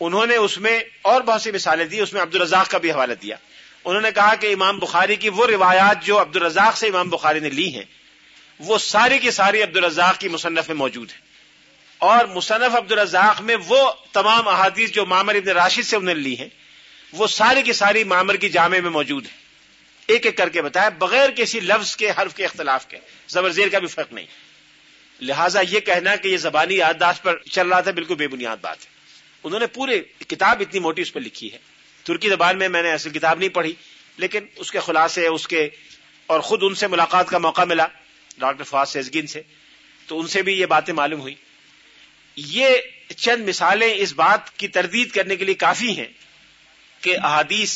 انہوں نے اس میں اور بہت سی مثالیں دی، اس میں عبد الرزاق کا بھی حوالہ دیا۔ انہوں نے کہا کہ امام بخاری کی وہ روایات جو عبد الرزاق سے امام بخاری نے لی ہیں، وہ ساری کی ساری عبد الرزاق کی مصنف میں موجود ہیں۔ اور مصنف عبد الرزاق میں وہ تمام احادیث جو مامر ابن راشد سے انہوں نے لی ہیں، وہ ساری کی ساری معمر کی جامع میں موجود ہے ایک ایک کر کے بتایا، بغیر کسی لفظ کے، حرف کے، اختلاف کے۔ زبر زیر کا بھی فرق نہیں۔ لہٰذا یہ کہنا کہ یہ زبانی یادداشت پر چل رہا تھا، بالکل بے بنیاد بات ہے۔ انہوں نے پورے کتاب اتنی موٹی اس پر لکھی ہے۔ ترکی زبان میں میں نے اصل کتاب نہیں پڑھی، لیکن اس کے خلاصے، اس کے اور خود ان سے ملاقات کا موقع ملا، ڈاکٹر فواز سیزگین سے، تو ان سے بھی یہ باتیں معلوم ہوئی۔ یہ چند مثالیں اس بات کی تردید کرنے کے لیے کافی ہیں کہ احادیث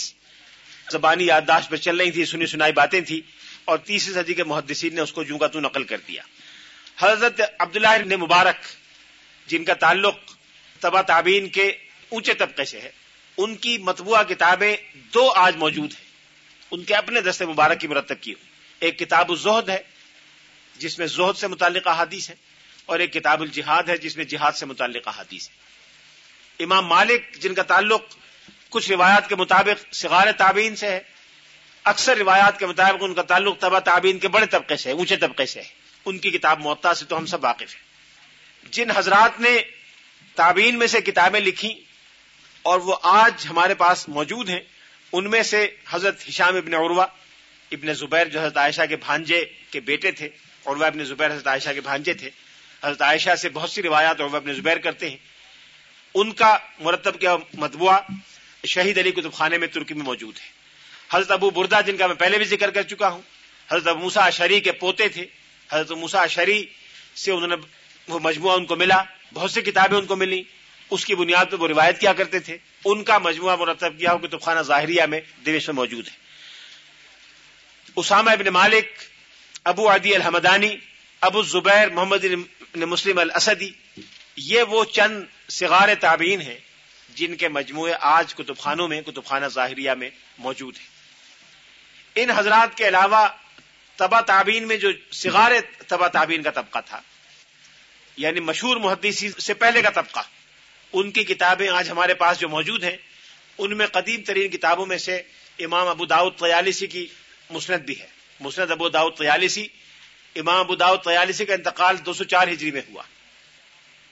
زبانی یادداشت پہ چل رہی تھی سنی سنائی باتیں تھیں، اور تیسری صدی کے محدثین نے اس کو جوں کا تو نقل کر دیا۔ حضرت عبداللہ ابن مبارک، جن کا تعلق تبا تعبین کے اونچے طبقے سے ہے۔ ان کی مطبوعہ کتابیں دو آج موجود ہیں۔ ان کے اپنے دست مبارک کی مرتب کی ایک کتاب الزہد ہے، جس میں زہد سے متعلقہ حادیث ہے، اور ایک کتاب الجہاد ہے، جس میں جہاد سے متعلقہ حادیث ہے۔ امام مالک، جن کا تعلق کچھ روایات کے مطابق سغار تابعین سے ہے، اکثر روایات کے مطابق ان کا تعلق تبا تابعین کے بڑے طبقے سے ہے، اونچے طبقے سے ہے۔ ان کی کتاب معطا سے تو ہم سب واقف ہیں۔ جن حضرات نے تابعین میں سے کتابیں لکھی اور وہ آج ہمارے پاس موجود ہیں۔ ان میں سے حضرت ہشام ابن عروا ابن زبیر جو حضرت عائشہ کے بھانجے کے بیٹے تھے عروا ابن زبیر حضرت عائشہ کے بھانجے تھے۔ حضرت عائشہ سے بہت سی روایات عروا ابن زبیر کرتے ہیں۔ ان کا مرتب کیا مطبوعہ شہید علی کتب خانے میں ترکی میں موجود ہے۔ حضرت ابو بردا، جن کا میں پہلے بھی ذکر کر چکا ہوں، حضرت ابو موسا اشری کے پوتے تھے۔ حضرت موسا اشری سے انہوں نے وہ مجموعہ ان کو ملا۔ بہت سی کتابیں ان کو ملی۔ اس کی بنیاد پہ وہ روایت کیا کرتے تھے۔ ان کا مجموعہ مرتب کیا ہو کتب خانہ ظاہریہ میں دیش میں موجود ہے۔ اسامہ ابن مالک، ابو عدی الحمدانی، ابو زبیر محمد مسلم الاسدی، یہ وہ چند سگار تابعین ہیں جن کے مجموعے آج کتب خانوں میں کتب خانہ ظاہریہ میں موجود ہیں۔ ان حضرات کے علاوہ تبا تعبین میں جو سگار تبا تعبین کا طبقہ تھا یعنی مشہور محدثی سے پہلے کا طبقہ۔ ان کی کتابیں آج ہمارے پاس جو موجود ہیں، ان میں قدیم ترین کتابوں میں سے امام ابو داود طیالسی کی مسند بھی ہے۔ مسند ابو داود طیالسی، امام ابو داود طیالسی کا انتقال دو سو چار ہجری میں ہوا۔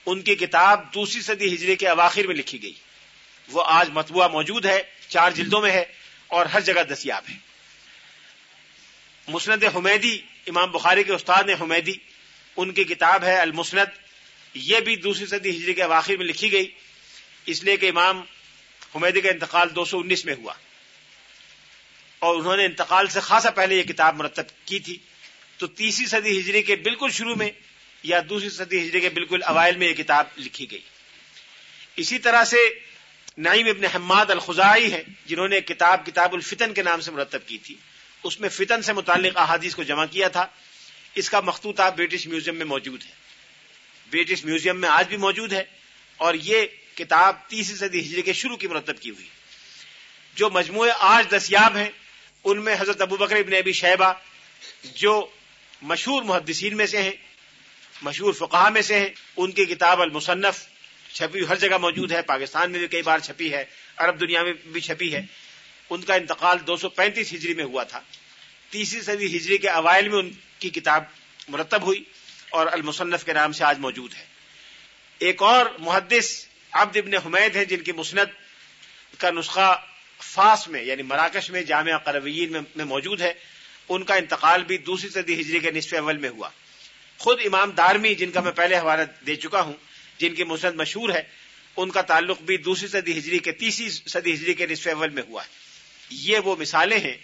ان کی کتاب دوسری صدی ہجری کے اواخر میں لکھی گئی۔ وہ آج مطبوعہ موجود ہے، چار جلدوں میں ہے اور ہر جگہ دستیاب ہے۔ مسند حمیدی، امام بخاری کے استاد نے حمیدی ان کی کتاب ہے المسند، یہ بھی دوسری صدی ہجری کے اواخر میں لکھی گئی، اس لیے کہ امام حمیدی کا انتقال دو سو انیس میں ہوا۔ اور انہوں نے انتقال سے خاصا پہلے یہ کتاب مرتب کی تھی۔ تو تیسری صدی ہجری کے بالکل شروع میں یا دوسری صدی ہجری کے بالکل اوائل میں یہ کتاب لکھی گئی۔ اسی طرح سے نعیم ابن حماد الخزائی ہے جنہوں نے کتاب کتاب الفتن کے نام سے مرتب کی تھی۔ اس میں فتن سے متعلق احادیث کو جمع کیا تھا۔ اس کا مخطوط آپ برٹش میوزیم میں موجود ہے برٹش میوزیم میں آج بھی موجود ہے اور یہ کتاب تیسری صدی ہجری کے شروع کی مرتب کی ہوئی۔ جو مجموعے آج دستیاب ہیں، ان میں حضرت ابو بکر ابن ابی شہبہ جو مشہور محدثین میں سے ہیں، مشہور فقہ میں سے ہیں، ان کی کتاب المصنف چھپی ہر جگہ موجود ہے۔ پاکستان میں بھی کئی بار چھپی ہے، عرب دنیا میں بھی چھپی ہے۔ ان کا انتقال دو سو پینتیس ہجری میں ہوا تھا۔ تیسری صدی ہجری کے اوائل میں ان کی کتاب مرتب ہوئی اور المصنف کے نام سے آج موجود ہے۔ ایک اور محدث عبد ابن حمید ہیں جن کی مسند کا نسخہ فاس میں یعنی مراکش میں جامعہ قروین میں موجود ہے۔ ان کا انتقال بھی دوسری صدی ہجری کے نصف اول میں ہوا۔ خود امام دارمی، جن کا میں پہلے حوالہ دے چکا ہوں، جن کی مسند مشہور ہے، ان کا تعلق بھی دوسری صدی ہجری کے تیسری صدی ہجری کے نصف اول میں ہوا ہے۔ یہ وہ مثالیں ہیں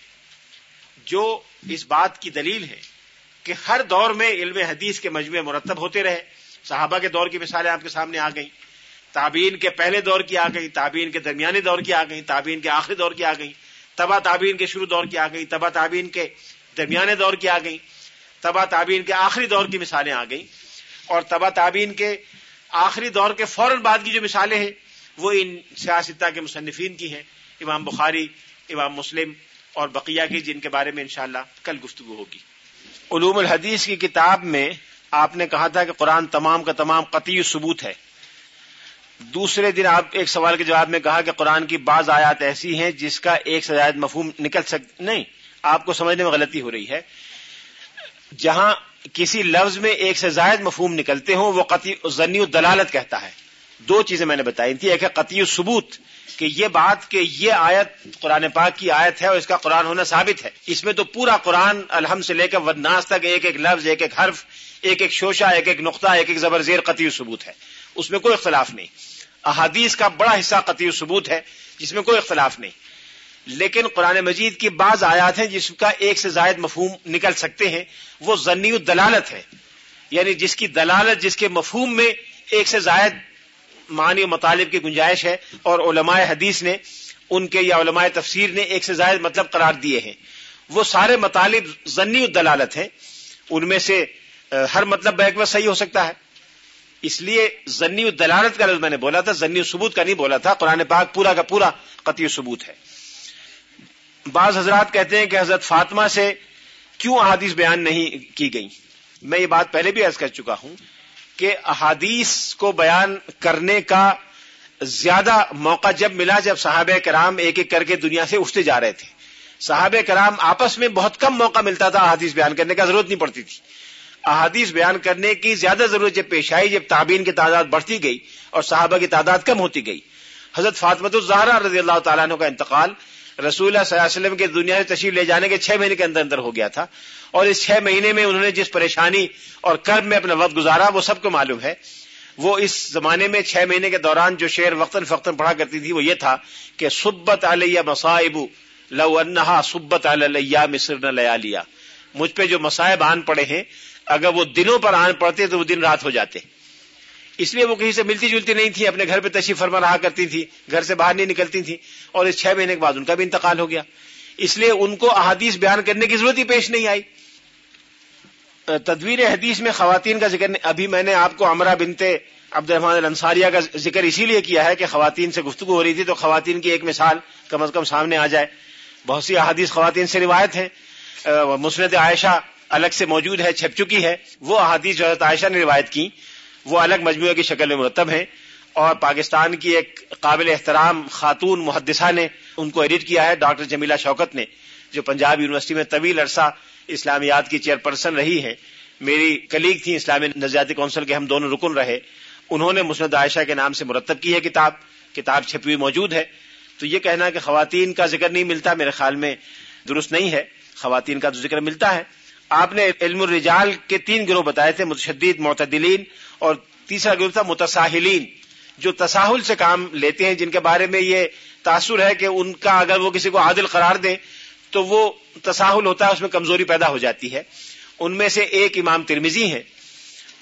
جو اس بات کی دلیل ہے کہ ہر دور میں علم حدیث کے مجموعے مرتب ہوتے رہے۔ صحابہ کے دور کی مثالیں آپ کے سامنے آ گئیں۔ تابعین کے پہلے دور کی آ گئی تابعین کے درمیانی دور کی آ گئی تابعین کے آخری دور کی آ گئی تبا تابعین کے شروع دور کی آ گئی تبا تابعین کے درمیانے دور کی آ گئی تبا تابعین کے آخری دور کی مثالیں آ گئیں۔ اور تبا تابعین کے آخری دور کے فوراً بعد کی جو مثالیں ہیں، وہ ان سیاستہ کے مصنفین کی ہیں۔ امام بخاری، امام مسلم اور بقیہ کی، جن کے بارے میں انشاءاللہ کل گفتگو ہوگی۔ علوم الحدیث کی کتاب میں آپ نے کہا تھا کہ قرآن تمام کا تمام قطعی ثبوت ہے۔ دوسرے دن آپ ایک سوال کے جواب میں کہا کہ قرآن کی بعض آیات ایسی ہیں جس کا ایک سے زائد مفہوم نکل سک، نہیں، آپ کو سمجھنے میں غلطی ہو رہی ہے۔ جہاں کسی لفظ میں ایک سے زائد مفہوم نکلتے ہوں، وہ قطعی ضنی دلالت کہتا ہے۔ دو چیزیں میں نے بتائی تھی، ایک ہے قطعی ثبوت کہ یہ بات کہ یہ آیت قرآن پاک کی آیت ہے اور اس کا قرآن ہونا ثابت ہے۔ اس میں تو پورا قرآن الحمد سے لے کر ودناس تک ایک ایک لفظ، ایک ایک حرف، ایک ایک شوشہ، ایک ایک نقطہ، ایک ایک زبر زیر قطعی ثبوت ہے۔ اس میں کوئی اختلاف نہیں۔ احادیث کا بڑا حصہ قطعی ثبوت ہے، جس میں کوئی اختلاف نہیں۔ لیکن قرآن مجید کی بعض آیات ہیں جس کا ایک سے زائد مفہوم نکل سکتے ہیں۔ وہ ضنی دلالت ہے۔ یعنی جس کی دلالت، جس کے مفہوم میں ایک سے زائد معنی و مطالب کی گنجائش ہے اور علماء حدیث نے ان کے یا علماء تفسیر نے ایک سے زائد مطلب قرار دیے ہیں۔ وہ سارے مطالب ضنی دلالت ہیں۔ ان میں سے ہر مطلب بیک وقت صحیح ہو سکتا ہے۔ اس لیے ضنی دلالت کا لفظ میں نے بولا تھا ضنی ثبوت کا نہیں بولا تھا۔ قرآن پاک پورا کا پورا قطعی ثبوت ہے۔ بعض حضرات کہتے ہیں کہ حضرت فاطمہ سے کیوں احادیث بیان نہیں کی گئی میں یہ بات پہلے بھی عرض کر چکا ہوں۔ کہ احادیث کو بیان کرنے کا زیادہ موقع جب ملا جب صحابہ کرام ایک ایک کر کے دنیا سے اٹھتے جا رہے تھے۔ صحابہ کرام آپس میں بہت کم موقع ملتا تھا احادیث بیان کرنے کا، ضرورت نہیں پڑتی تھی۔ احادیث بیان کرنے کی زیادہ ضرورت جب پیش آئی، جب تعبین کی تعداد بڑھتی گئی اور صحابہ کی تعداد کم ہوتی گئی۔ حضرت فاطمت الزہرا رضی اللہ تعالیٰ عنہ کا انتقال رسول اللہ صلی اللہ علیہ وسلم کے دنیا سے تشریف لے جانے کے چھ مہینے کے اندر اندر ہو گیا تھا۔ اور اس چھ مہینے میں انہوں نے جس پریشانی اور کرب میں اپنا وقت گزارا، وہ سب کو معلوم ہے۔ وہ اس زمانے میں چھ مہینے کے دوران جو شعر وقتاً فقتاً پڑھا کرتی تھی، وہ یہ تھا کہ سبت علیہ مصائب، لو انہا سبت علیہ مصر نہ لیا لیا مجھ پہ جو مصائب آن پڑے ہیں، اگر وہ دنوں پر آن پڑتے تو وہ دن رات ہو جاتے۔ اس لیے وہ کہیں سے ملتی جلتی نہیں تھی، اپنے گھر پہ تشریف فرما رہا کرتی تھی، گھر سے باہر نہیں نکلتی تھی۔ اور اس چھ مہینے کے بعد ان کا بھی انتقال ہو گیا۔ اس لیے ان کو احادیث بیان کرنے کی ضرورت ہی پیش نہیں آئی۔ تدویر حدیث میں خواتین کا ذکر ابھی میں نے آپ کو امرا بنتے عبد الرحمان انصاریہ کا ذکر اسی لیے کیا ہے کہ خواتین سے گفتگو ہو رہی تھی تو خواتین کی ایک مثال کم از کم سامنے آ جائے۔ بہت سی احادیث خواتین سے روایت ہیں۔ مسند عائشہ الگ سے موجود ہے، چھپ چکی ہے۔ وہ احادیث جو حضرت عائشہ نے روایت کی، وہ الگ مجموعے کی شکل میں مرتب ہیں۔ اور پاکستان کی ایک قابل احترام خاتون محدثہ نے ان کو ایڈٹ کیا ہے، ڈاکٹر جمیلہ شوکت نے، جو پنجاب یونیورسٹی میں طویل عرصہ اسلامیات کی چیئرپرسن رہی ہیں۔ میری کلیگ تھی اسلامی نظریاتی کونسل کے، ہم دونوں رکن رہے۔ انہوں نے مسند عائشہ کے نام سے مرتب کی ہے کتاب۔ کتاب چھپی ہوئی موجود ہے۔ تو یہ کہنا کہ خواتین کا ذکر نہیں ملتا میرے خیال میں درست نہیں ہے۔ خواتین کا تو ذکر ملتا ہے۔ آپ نے علم الرجال کے تین گروہ بتائے تھے، متشدد، معتدلین اور تیسرا گروہ تھا، متساہلین۔ جو تساہل سے کام لیتے ہیں، جن کے بارے میں یہ تاثر ہے کہ ان کا اگر وہ کسی کو عادل قرار دیں، تو وہ تساہل ہوتا ہے، اس میں کمزوری پیدا ہو جاتی ہے۔ ان میں سے ایک امام ترمیزی ہیں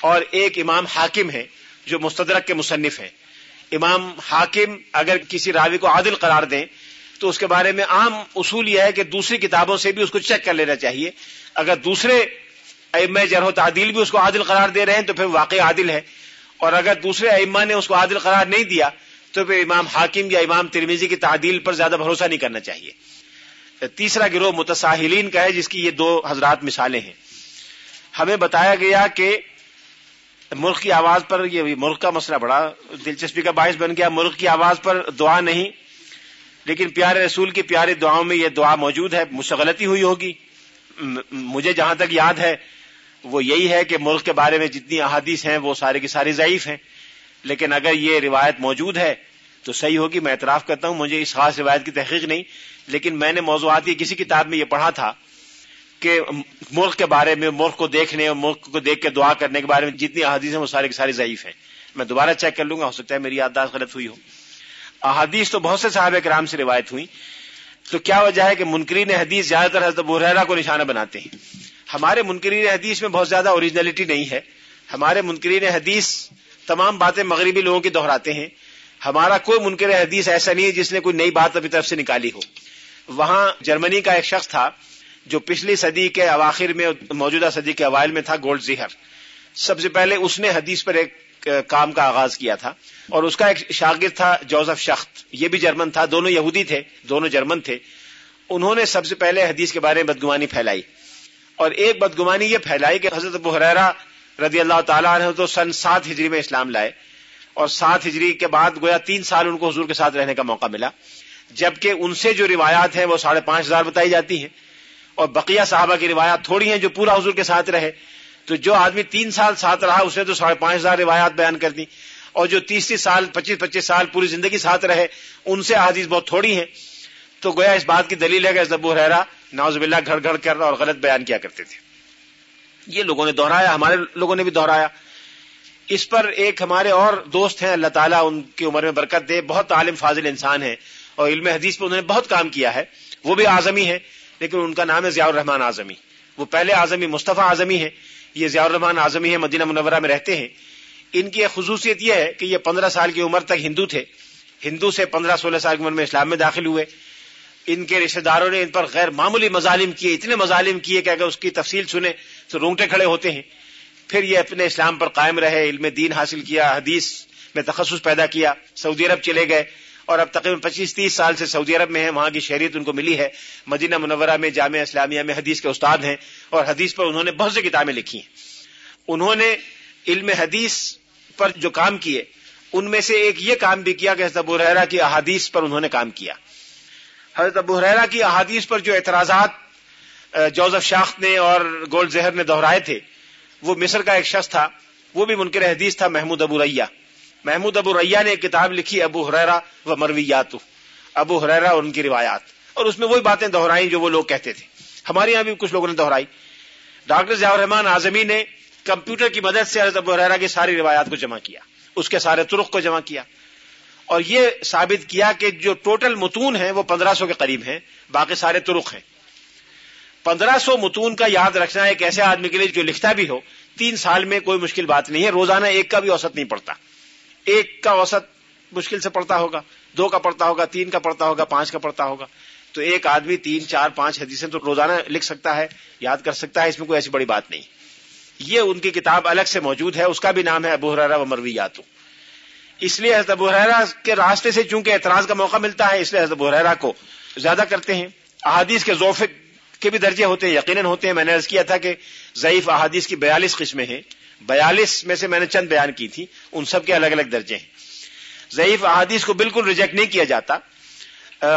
اور ایک امام حاکم ہیں جو مستدرک کے مصنف ہیں۔ امام حاکم اگر کسی راوی کو عادل قرار دیں، تو اس کے بارے میں عام اصول یہ ہے کہ دوسری کتابوں سے بھی اس کو چیک کر لینا چاہیے۔ اگر دوسرے ام جرح و تعدیل بھی اس کو عادل قرار دے رہے ہیں، تو پھر واقع عادل ہے۔ اور اگر دوسرے ائمہ نے اس کو عادل قرار نہیں دیا، تو پھر امام حاکم یا امام ترمیزی کی تعدیل پر زیادہ بھروسہ نہیں کرنا چاہیے۔ تیسرا گروہ متساہلین کا ہے، جس کی یہ دو حضرات مثالیں ہیں۔ ہمیں بتایا گیا کہ ملک کی آواز پر یہ ملک کا مسئلہ بڑا دلچسپی کا باعث بن گیا۔ ملک کی آواز پر دعا نہیں، لیکن پیارے رسول کی پیارے دعاؤں میں یہ دعا موجود ہے۔ مجھ سے غلطی ہوئی ہوگی۔ مجھے جہاں تک یاد ہے وہ یہی ہے کہ ملک کے بارے میں جتنی احادیث ہیں وہ سارے کی ساری ضعیف ہیں۔ لیکن اگر یہ روایت موجود ہے تو صحیح ہوگی، میں اعتراف کرتا ہوں، مجھے اس خاص روایت کی تحقیق نہیں۔ لیکن میں نے موضوعات کی کسی کتاب میں یہ پڑھا تھا کہ ملک کے بارے میں، ملک کو دیکھنے اور ملک کو دیکھ کے دعا کرنے کے بارے میں جتنی احادیث ہیں وہ سارے کی ساری ضعیف ہیں۔ میں دوبارہ چیک کر لوں گا، ہو سکتا ہے میری یادداشت غلط ہوئی ہو۔ احادیث تو بہت سے صحابہ کرام سے روایت ہوئی تو کیا وجہ ہے کہ منکرین حدیث زیادہ تر حضرت بحرا کو نشانہ بناتے ہیں؟ ہمارے منکرین حدیث میں بہت زیادہ اوریجنلٹی نہیں ہے۔ ہمارے منکرین حدیث تمام باتیں مغربی لوگوں کی دہراتے ہیں۔ ہمارا کوئی منکر حدیث ایسا نہیں ہے جس نے کوئی نئی بات اپنی طرف سے نکالی ہو۔ وہاں جرمنی کا ایک شخص تھا جو پچھلی صدی کے اواخر میں موجودہ صدی کے اوائل میں تھا، گولڈ زہر۔ سب سے پہلے اس نے حدیث پر ایک کام کا آغاز کیا تھا۔ اور اس کا ایک شاگرد تھا، جوزف شخت۔ یہ بھی جرمن تھا۔ دونوں یہودی تھے، دونوں جرمن تھے۔ انہوں نے سب سے پہلے حدیث کے بارے میں بدگمانی پھیلائی۔ اور ایک بدگمانی یہ پھیلائی کہ حضرت بحرا رضی اللہ تعالیٰ عنہ تو سن سات ہجری میں اسلام لائے اور سات ہجری کے بعد گویا تین سال ان کو حضور کے ساتھ رہنے کا موقع ملا۔ جبکہ ان سے جو روایات ہیں وہ ساڑھے پانچ ہزار بتائی جاتی ہیں اور بقیہ صحابہ کی روایات تھوڑی ہیں جو پورا حضور کے ساتھ رہے۔ تو جو آدمی تین سال ساتھ رہا اسے تو ساڑھے پانچ ہزار روایات بیان کر دی۔ اور جو تیس تیس سال، پچیس پچیس سال پوری زندگی ساتھ رہے، ان سے احادیث بہت تھوڑی ہیں۔ تو گویا اس بات کی دلیل ہے کہ ابو حرا نواز باللہ گھر گھر کر اور غلط بیان کیا کرتے تھے۔ یہ لوگوں نے دہرایا، ہمارے لوگوں نے بھی دہرایا۔ اس پر ایک ہمارے اور دوست ہیں، اللہ تعالیٰ ان کی عمر میں برکت دے۔ بہت عالم، فاضل انسان ہیں اور علم حدیث پہ انہوں نے بہت کام کیا ہے۔ وہ بھی اعظمی ہے لیکن ان کا نام ہے ضیاء الرحمان اعظمی۔ وہ پہلے اعظمی مصطفیٰ اعظمی ہے یہ ضیاء الرحمان اعظمی ہے مدینہ منورہ میں رہتے ہیں۔ ان کی ایک خصوصیت یہ ہے کہ یہ پندرہ سال کی عمر تک ہندو تھے۔ ہندو سے پندرہ سولہ سال کی عمر میں اسلام میں داخل ہوئے۔ ان کے رشتہ داروں نے ان پر غیر معمولی مظالم کیے، اتنے مظالم کیے کہ اگر اس کی تفصیل سنیں تو رونگٹے کھڑے ہوتے ہیں۔ پھر یہ اپنے اسلام پر قائم رہے، علم دین حاصل کیا، حدیث میں تخصص پیدا کیا، سعودی عرب چلے گئے۔ اور اب تقریباً پچیس تیس سال سے سعودی عرب میں ہیں، وہاں کی شہریت ان کو ملی ہے۔ مدینہ منورہ میں جامعہ اسلامیہ میں حدیث کے استاد ہیں اور حدیث پر انہوں نے بہت سی کتابیں لکھی ہیں۔ انہوں نے علم حدیث پر جو کام کیے، ان میں سے ایک یہ کام بھی کیا کہ حضرت ابو حرا کی احادیث پر انہوں نے کام کیا۔ حضرت ابو حرا کی احادیث پر جو اعتراضات جوزف شاخت نے اور گولڈ زہر نے دہرائے تھے، وہ مصر کا ایک شخص تھا، وہ بھی منکر حدیث تھا، محمود ابو ریا۔ محمود ابو ریا نے ایک کتاب لکھی، ابو حریرا و مرویات ابو حریرا اور ان کی روایات۔ اور اس میں وہی باتیں دہرائی جو وہ لوگ کہتے تھے۔ ہمارے یہاں بھی کچھ لوگوں نے دہرائی۔ ڈاکٹر ضیاء الرحمان اعظمی نے کمپیوٹر کی مدد سے حضرت ابو حریرا کی ساری روایات کو جمع کیا، اس کے سارے ترخ کو جمع کیا۔ اور یہ ثابت کیا کہ جو ٹوٹل متون ہیں وہ پندرہ سو کے قریب ہیں، باقی سارے ترخ ہیں۔ پندرہ سو متون کا یاد رکھنا ایک ایسے آدمی کے لیے جو لکھتا بھی ہو، تین سال میں کوئی مشکل بات نہیں ہے، روزانہ ایک کا بھی اوسط نہیں پڑتا۔ ایک کا اوسط مشکل سے پڑتا ہوگا، دو کا پڑتا ہوگا، تین کا پڑتا ہوگا، پانچ کا پڑتا ہوگا۔ تو ایک آدمی تین، چار، پانچ حدیثیں تو روزانہ لکھ سکتا ہے، یاد کر سکتا ہے، اس میں کوئی ایسی بڑی بات نہیں۔ یہ ان کی کتاب الگ سے موجود ہے، اس کا بھی نام ہے ابو حرارا و مرویات اس لیے حضرت ابو کے راستے سے چونکہ اعتراض کا موقع ملتا ہے، اس لیے حضرت ابو کو زیادہ کرتے ہیں۔ احادیث کے ذوف کے بھی درجے ہوتے ہیں، یقیناً ہوتے ہیں۔ میں نے عرض کیا تھا کہ ضعیف احادیث کی بیالیس قسمیں ہیں۔ بیالیس میں سے میں نے چند بیان کی تھی، ان سب کے الگ الگ درجے ہیں۔ ضعیف احادیث کو بالکل ریجیکٹ نہیں کیا جاتا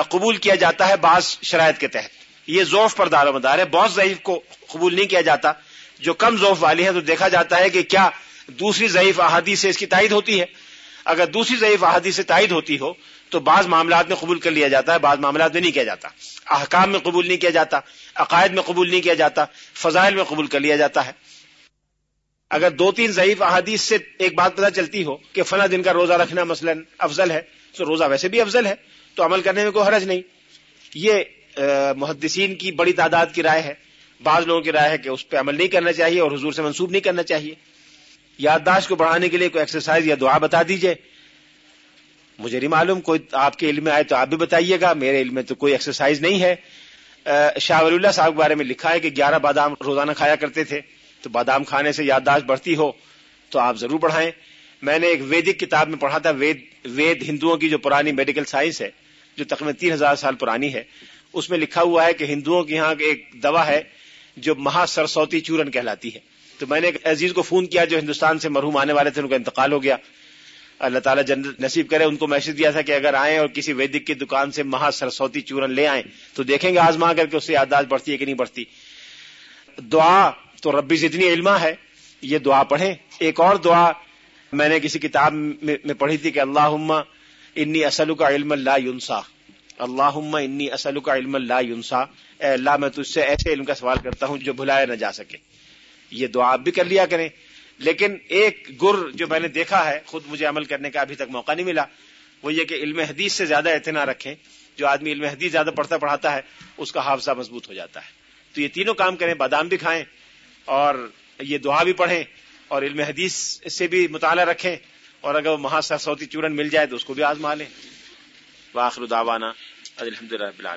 قبول کیا جاتا ہے بعض شرائط کے تحت۔ یہ ذوف پر دار و مدار ہے۔ بہت ضعیف کو قبول نہیں کیا جاتا۔ جو کم ذوف والی ہے تو دیکھا جاتا ہے کہ کیا دوسری ضعیف احادیث سے اس کی تائید ہوتی ہے۔ اگر دوسری ضعیف احادیث سے تائید ہوتی ہو، تو بعض معاملات میں قبول کر لیا جاتا ہے، بعض معاملات میں نہیں کیا جاتا۔ احکام میں قبول نہیں کیا جاتا، عقائد میں قبول نہیں کیا جاتا، فضائل میں قبول کر لیا جاتا ہے۔ اگر دو تین ضعیف احادیث سے ایک بات پتہ چلتی ہو کہ فلاں دن کا روزہ رکھنا مثلا افضل ہے، تو روزہ ویسے بھی افضل ہے، تو عمل کرنے میں کوئی حرج نہیں۔ یہ محدثین کی بڑی تعداد کی رائے ہے، بعض لوگوں کی رائے ہے کہ اس پہ عمل نہیں کرنا چاہیے اور حضور سے منسوب نہیں کرنا چاہیے۔ یادداشت کو بڑھانے کے لیے کوئی ایکسرسائز یا دعا بتا دیجیے۔ مجھے نہیں معلوم، کوئی آپ کے علم میں آئے تو آپ بھی بتائیے گا۔ میرے علم میں تو کوئی ایکسرسائز نہیں ہے۔ شاہ ولی اللہ صاحب کے بارے میں لکھا ہے کہ گیارہ بادام روزانہ کھایا کرتے تھے۔ تو بادام کھانے سے یادداشت بڑھتی ہو تو آپ ضرور بڑھائیں۔ میں نے ایک ویدک کتاب میں پڑھا تھا، وید وید ہندوؤں کی جو پرانی میڈیکل سائنس ہے، جو تقریباً تین ہزار سال پرانی ہے۔ اس میں لکھا ہوا ہے کہ ہندوؤں کی یہاں ایک دوا ہے جو مہا سرسوتی چورن کہلاتی ہے۔ تو میں نے ایک عزیز کو فون کیا جو ہندوستان سے مرحوم آنے والے تھے، ان کا انتقال ہو گیا۔ اللہ تعالیٰ جنت نصیب کرے، ان کو میسج دیا تھا کہ اگر آئیں اور کسی ویدک کی دکان سے مہا سرسوتی چورن لے آئیں تو دیکھیں گے آزما کر کے اس سے یادداشت بڑھتی ہے کہ نہیں بڑھتی۔ دعا تو ربی اتنی علما ہے، یہ دعا پڑھیں۔ ایک اور دعا میں نے کسی کتاب میں پڑھی تھی کہ اللہ انی اسلو کا علم اللہ یونسا اللہ انی اسلو کا علم اللہ یونسا اے اللہ، میں تجھ سے ایسے علم کا سوال کرتا ہوں جو بھلایا نہ جا سکے۔ یہ دعا آپ بھی کر لیا کریں۔ لیکن ایک گر جو میں نے دیکھا ہے، خود مجھے عمل کرنے کا ابھی تک موقع نہیں ملا، وہ یہ کہ علم حدیث سے زیادہ اعتنا رکھیں۔ جو آدمی علم حدیث زیادہ پڑھتا پڑھاتا ہے، اس کا حافظہ مضبوط ہو جاتا ہے۔ تو یہ تینوں کام کریں، بادام بھی کھائیں اور یہ دعا بھی پڑھیں اور علم حدیث سے بھی مطالعہ رکھیں۔ اور اگر وہ مہا سوتی چورن مل جائے تو اس کو بھی آزما لیں۔ واخر داوانا الحمد للہ